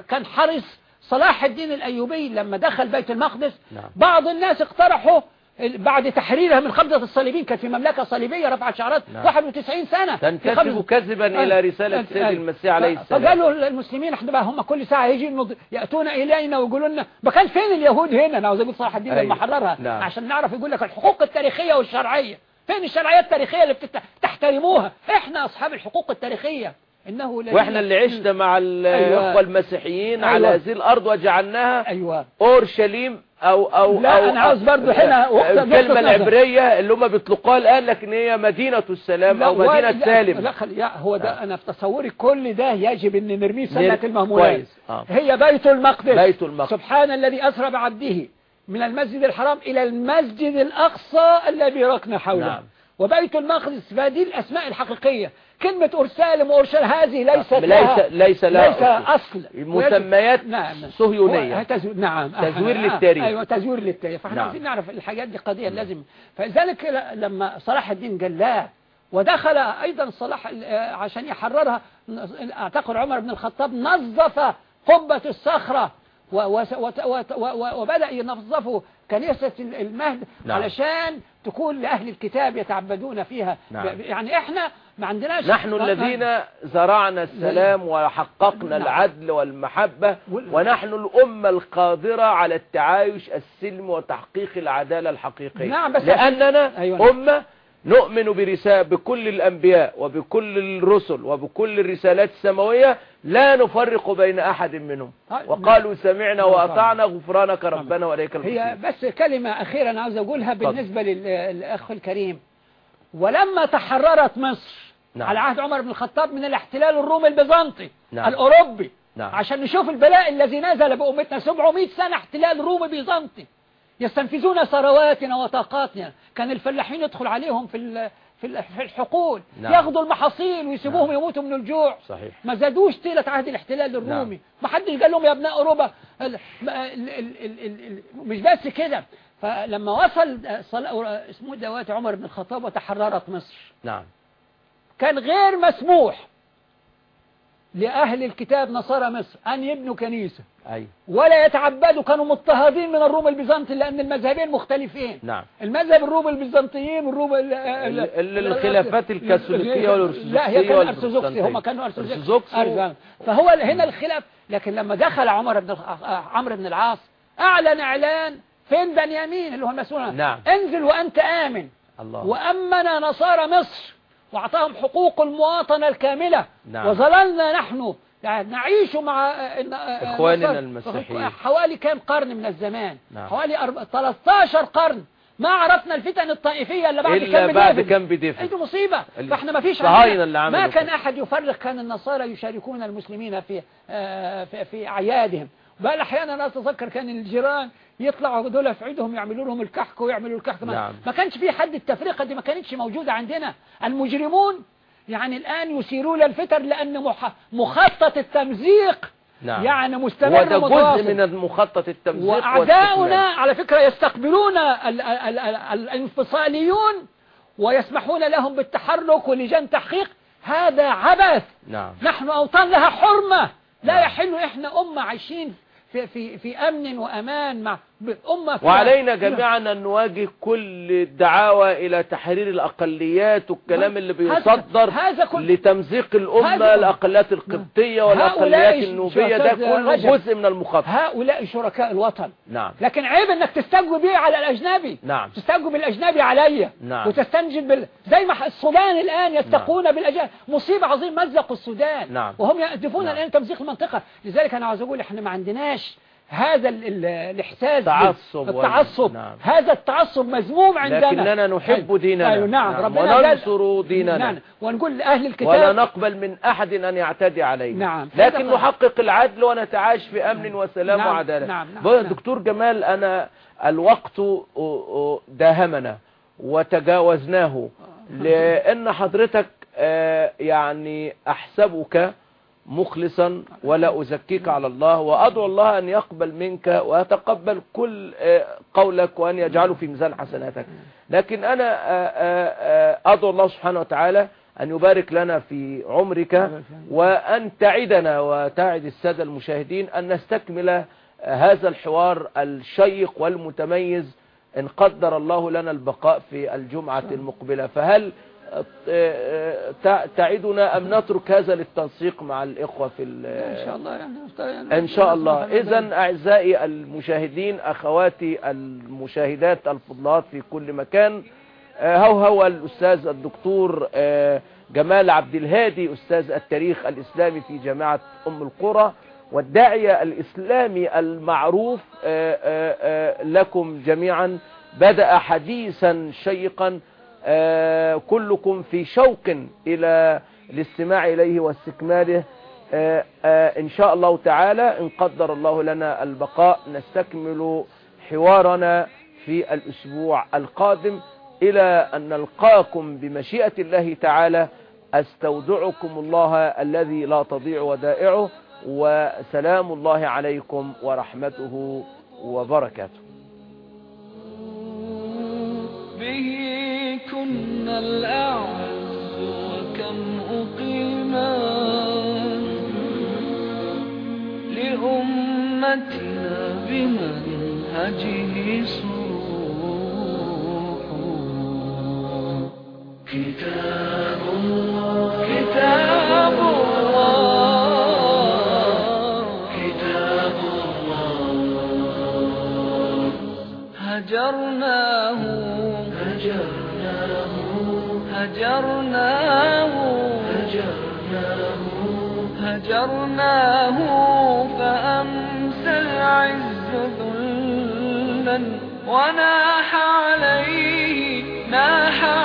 كان حرص صلاح الدين الأيوبي لما دخل بيت المقدس نعم. بعض الناس اقترحوا بعد تحريرها من قبضة الصليبين كانت في مملكة صليبية رفعت شعارات نعم. 91 سنة تنتسب كذبا إلى رسالة آه، آه، المسيح عليه السلام فقالوا المسلمين إحنا بقى هم كل ساعة يجي يأتون إلينا ويقولوا لنا ما كان فين اليهود هنا أنا عاوز أقول صلاح الدين لما أيوة. حررها نعم. عشان نعرف يقول لك الحقوق التاريخية والشرعية فين الشرعية التاريخية اللي بتت... تحترموها إحنا أصحاب الحقوق التاريخية إنه وإحنا اللي عشنا مع أيوة. الإخوة المسيحيين أيوة. على هذه الأرض وجعلناها أيوة أورشليم أو أو لا، أو أنا عاوز برضو هنا الكلمة. العبرية اللي هم بيطلقوها الآن لكن هي مدينة السلام أو لا، مدينة لا، سالم لا خلي يا هو ده نعم. أنا في تصوري كل ده يجب أن نرميه سنة المهمولات. آه. هي بيت المقدس بيت المقدس. سبحان الذي أسرى بعبده من المسجد الحرام إلى المسجد الأقصى الذي باركنا حوله نعم. وبيت المقدس فدي الأسماء الحقيقية كلمة أرسالم وأرسال هذه ليست ليس لها ليس لها ليس أصل. أصل مسميات نعم صهيونية. تزو... نعم تزوير آه، للتاريخ. أيوة تزوير للتاريخ فإحنا نعم. عايزين نعرف الحاجات دي قضية لازم فلذلك لما صلاح الدين قال لا ودخل أيضا صلاح آه، عشان يحررها أعتقد عمر بن الخطاب نظف قبة الصخرة وبدأ ينظفوا كنيسة ال- المهد نعم. علشان تكون لأهل الكتاب يتعبدون فيها نعم. يعني إحنا ما عندناش نحن الذين زرعنا السلام وحققنا نعم. العدل والمحبة وال- ونحن الأمة القادرة على التعايش السلم وتحقيق العدالة الحقيقية نعم، بس لأننا أيوة. أمة نؤمن برسالة بكل الأنبياء وبكل الرسل وبكل الرسالات السماوية لا نفرق بين أحد منهم آه، وقالوا سمعنا نعم. وأطعنا غفرانك ربنا وإليك هي المصير بس كلمة أخيرة أنا عاوز أقولها. بالنسبة لل- للأخ الكريم ولما تحررت مصر نعم. على عهد عمر بن الخطاب من الاحتلال الرومي البيزنطي نعم. الأوروبي نعم. عشان نشوف البلاء الذي نزل بأمتنا 700 سنة احتلال رومي بيزنطي يستنفذون ثرواتنا وطاقاتنا. كان الفلاحين يدخل عليهم في في ال- في الحقول. نعم. ياخذوا المحاصيل ويسيبوهم نعم. يموتوا من الجوع. صحيح. ما زادوش طيلة عهد الاحتلال الرومي نعم. ما حدش قال لهم يا أبناء ال- ال- ال- مش بس كده. فلما وصل صل- اسمه دوات عمر بن الخطاب وتحررت مصر. نعم. كان غير مسموح. لأهل الكتاب نصارى مصر أن يبنوا كنيسة. أي. ولا يتعبدوا كانوا مضطهدين من الروم البيزنطي لأن المذهبين مختلفين. نعم. المذهب الروم البيزنطيين والروم ال- ال- ال- ال- الخلافات الكاثوليكية والأرثوذكسية لا هي كان والبروتستانتية. أرثوذكسي هم كانوا أرثوذكسي. فهو هنا الخلاف. لكن لما دخل عمر بن الخ- عمرو بن العاص أعلن إعلان فين بنيامين اللي هو المسؤول؟ نعم. انزل وأنت آمن. الله. وأمن نصارى مصر. وأعطاهم حقوق المواطنة الكاملة نعم. وظللنا نحن يعني نعيش مع آه، آه، إخواننا نصارى. المسيحيين. حوالي كام قرن من الزمان نعم. حوالي أرب- 13 قرن ما عرفنا الفتن الطائفية إلا بعد إلا كام بعد. كام بديفيد. دي مصيبة فإحنا ما فيش اللي ما كان. أحد يفرق كان النصارى يشاركون المسلمين في آه، في, في أعيادهم بل أحيانا أتذكر كان الجيران يطلعوا دول في عيدهم يعملوا لهم الكحك ويعملوا الكحك ما, نعم. ما كانش في حد التفرقة دي ما كانتش موجودة عندنا المجرمون يعني الآن يثيرون الفتن لأن مخطط التمزيق نعم يعني مستمر وده. جزء من المخطط التمزيق وأعداؤنا. على فكرة يستقبلون ال- ال- ال- الانفصاليون ويسمحون لهم بالتحرك ولجان تحقيق هذا عبث نعم نحن أوطان لها حرمة لا نعم. يحل إحنا أمة عايشين في, في, في أمن وأمان مع وعلينا جميعا أن نواجه كل الدعاوى إلى تحرير الأقليات والكلام اللي بيصدر هذا كل- لتمزيق الأمة الأقليات القبطية والأقليات النوبية. ده كله. جزء من المخطط هؤلاء شركاء الوطن. نعم. لكن عيب إنك تستجوب بيه على الأجنبي. نعم. تستجوب الاجنبي عليا نعم. وتستنجد بال... زي ما السودان الآن يتقون بالاجانب مصيبة عظيمة مزقوا السودان. نعم. وهم يهدفون نعم. الآن تمزيق المنطقة. لذلك أنا عاوز أقول إحنا ما عندناش هذا ال- ال- الإحساس تعصب بال- التعصب وال- نعم. هذا التعصب مذموم عندنا لكننا نحب. ديننا أيوة نعم, نعم. ربنا وننصر ديننا. نعم ونقول لأهل الكتاب ولا نقبل من أحد أن يعتدي علينا نعم. لكن نحقق العدل ونتعايش في أمن وسلام نعم. وعدالة نعم. نعم. نعم. دكتور جمال أنا الوقت داهمنا وتجاوزناه لأن حضرتك آه، يعني أحسبك مخلصا ولا أزكيك على الله وأدعو الله أن يقبل منك ويتقبل كل آه، قولك وأن يجعله في ميزان حسناتك. لكن أنا آه، آه، أدعو الله سبحانه وتعالى أن يبارك لنا في عمرك وأن تعدنا وتعد السادة المشاهدين أن نستكمل هذا الحوار الشيق والمتميز إن قدر الله لنا البقاء في الجمعة المقبلة. فهل تعدنا أم نترك هذا للتنسيق مع الإخوة في إن شاء الله يعني إن شاء الله. اذا أعزائي المشاهدين أخواتي المشاهدات الفضلات في كل مكان آه، هو هو الأستاذ الدكتور آه، جمال عبد الهادي أستاذ التاريخ الإسلامي في جامعة أم القرى والداعية الإسلامي المعروف آه، لكم جميعا. بدأ حديثا شيقا. كلكم في شوق إلى الاستماع إليه واستكماله. آه، آه، إن شاء الله تعالى إن قدر الله لنا البقاء نستكمل حوارنا في الأسبوع القادم إلى أن نلقاكم بمشيئة الله تعالى. أستودعكم الله الذي لا تضيع ودائعه وسلام الله عليكم ورحمته وبركاته. به كنا الأعز وكم أقيما لأمتنا بمنهجه صروح كتاب الله. كتاب الله. كتاب الله. هجرناه هجرناه فأمسى العز ذلا وناح عليه ناح عليه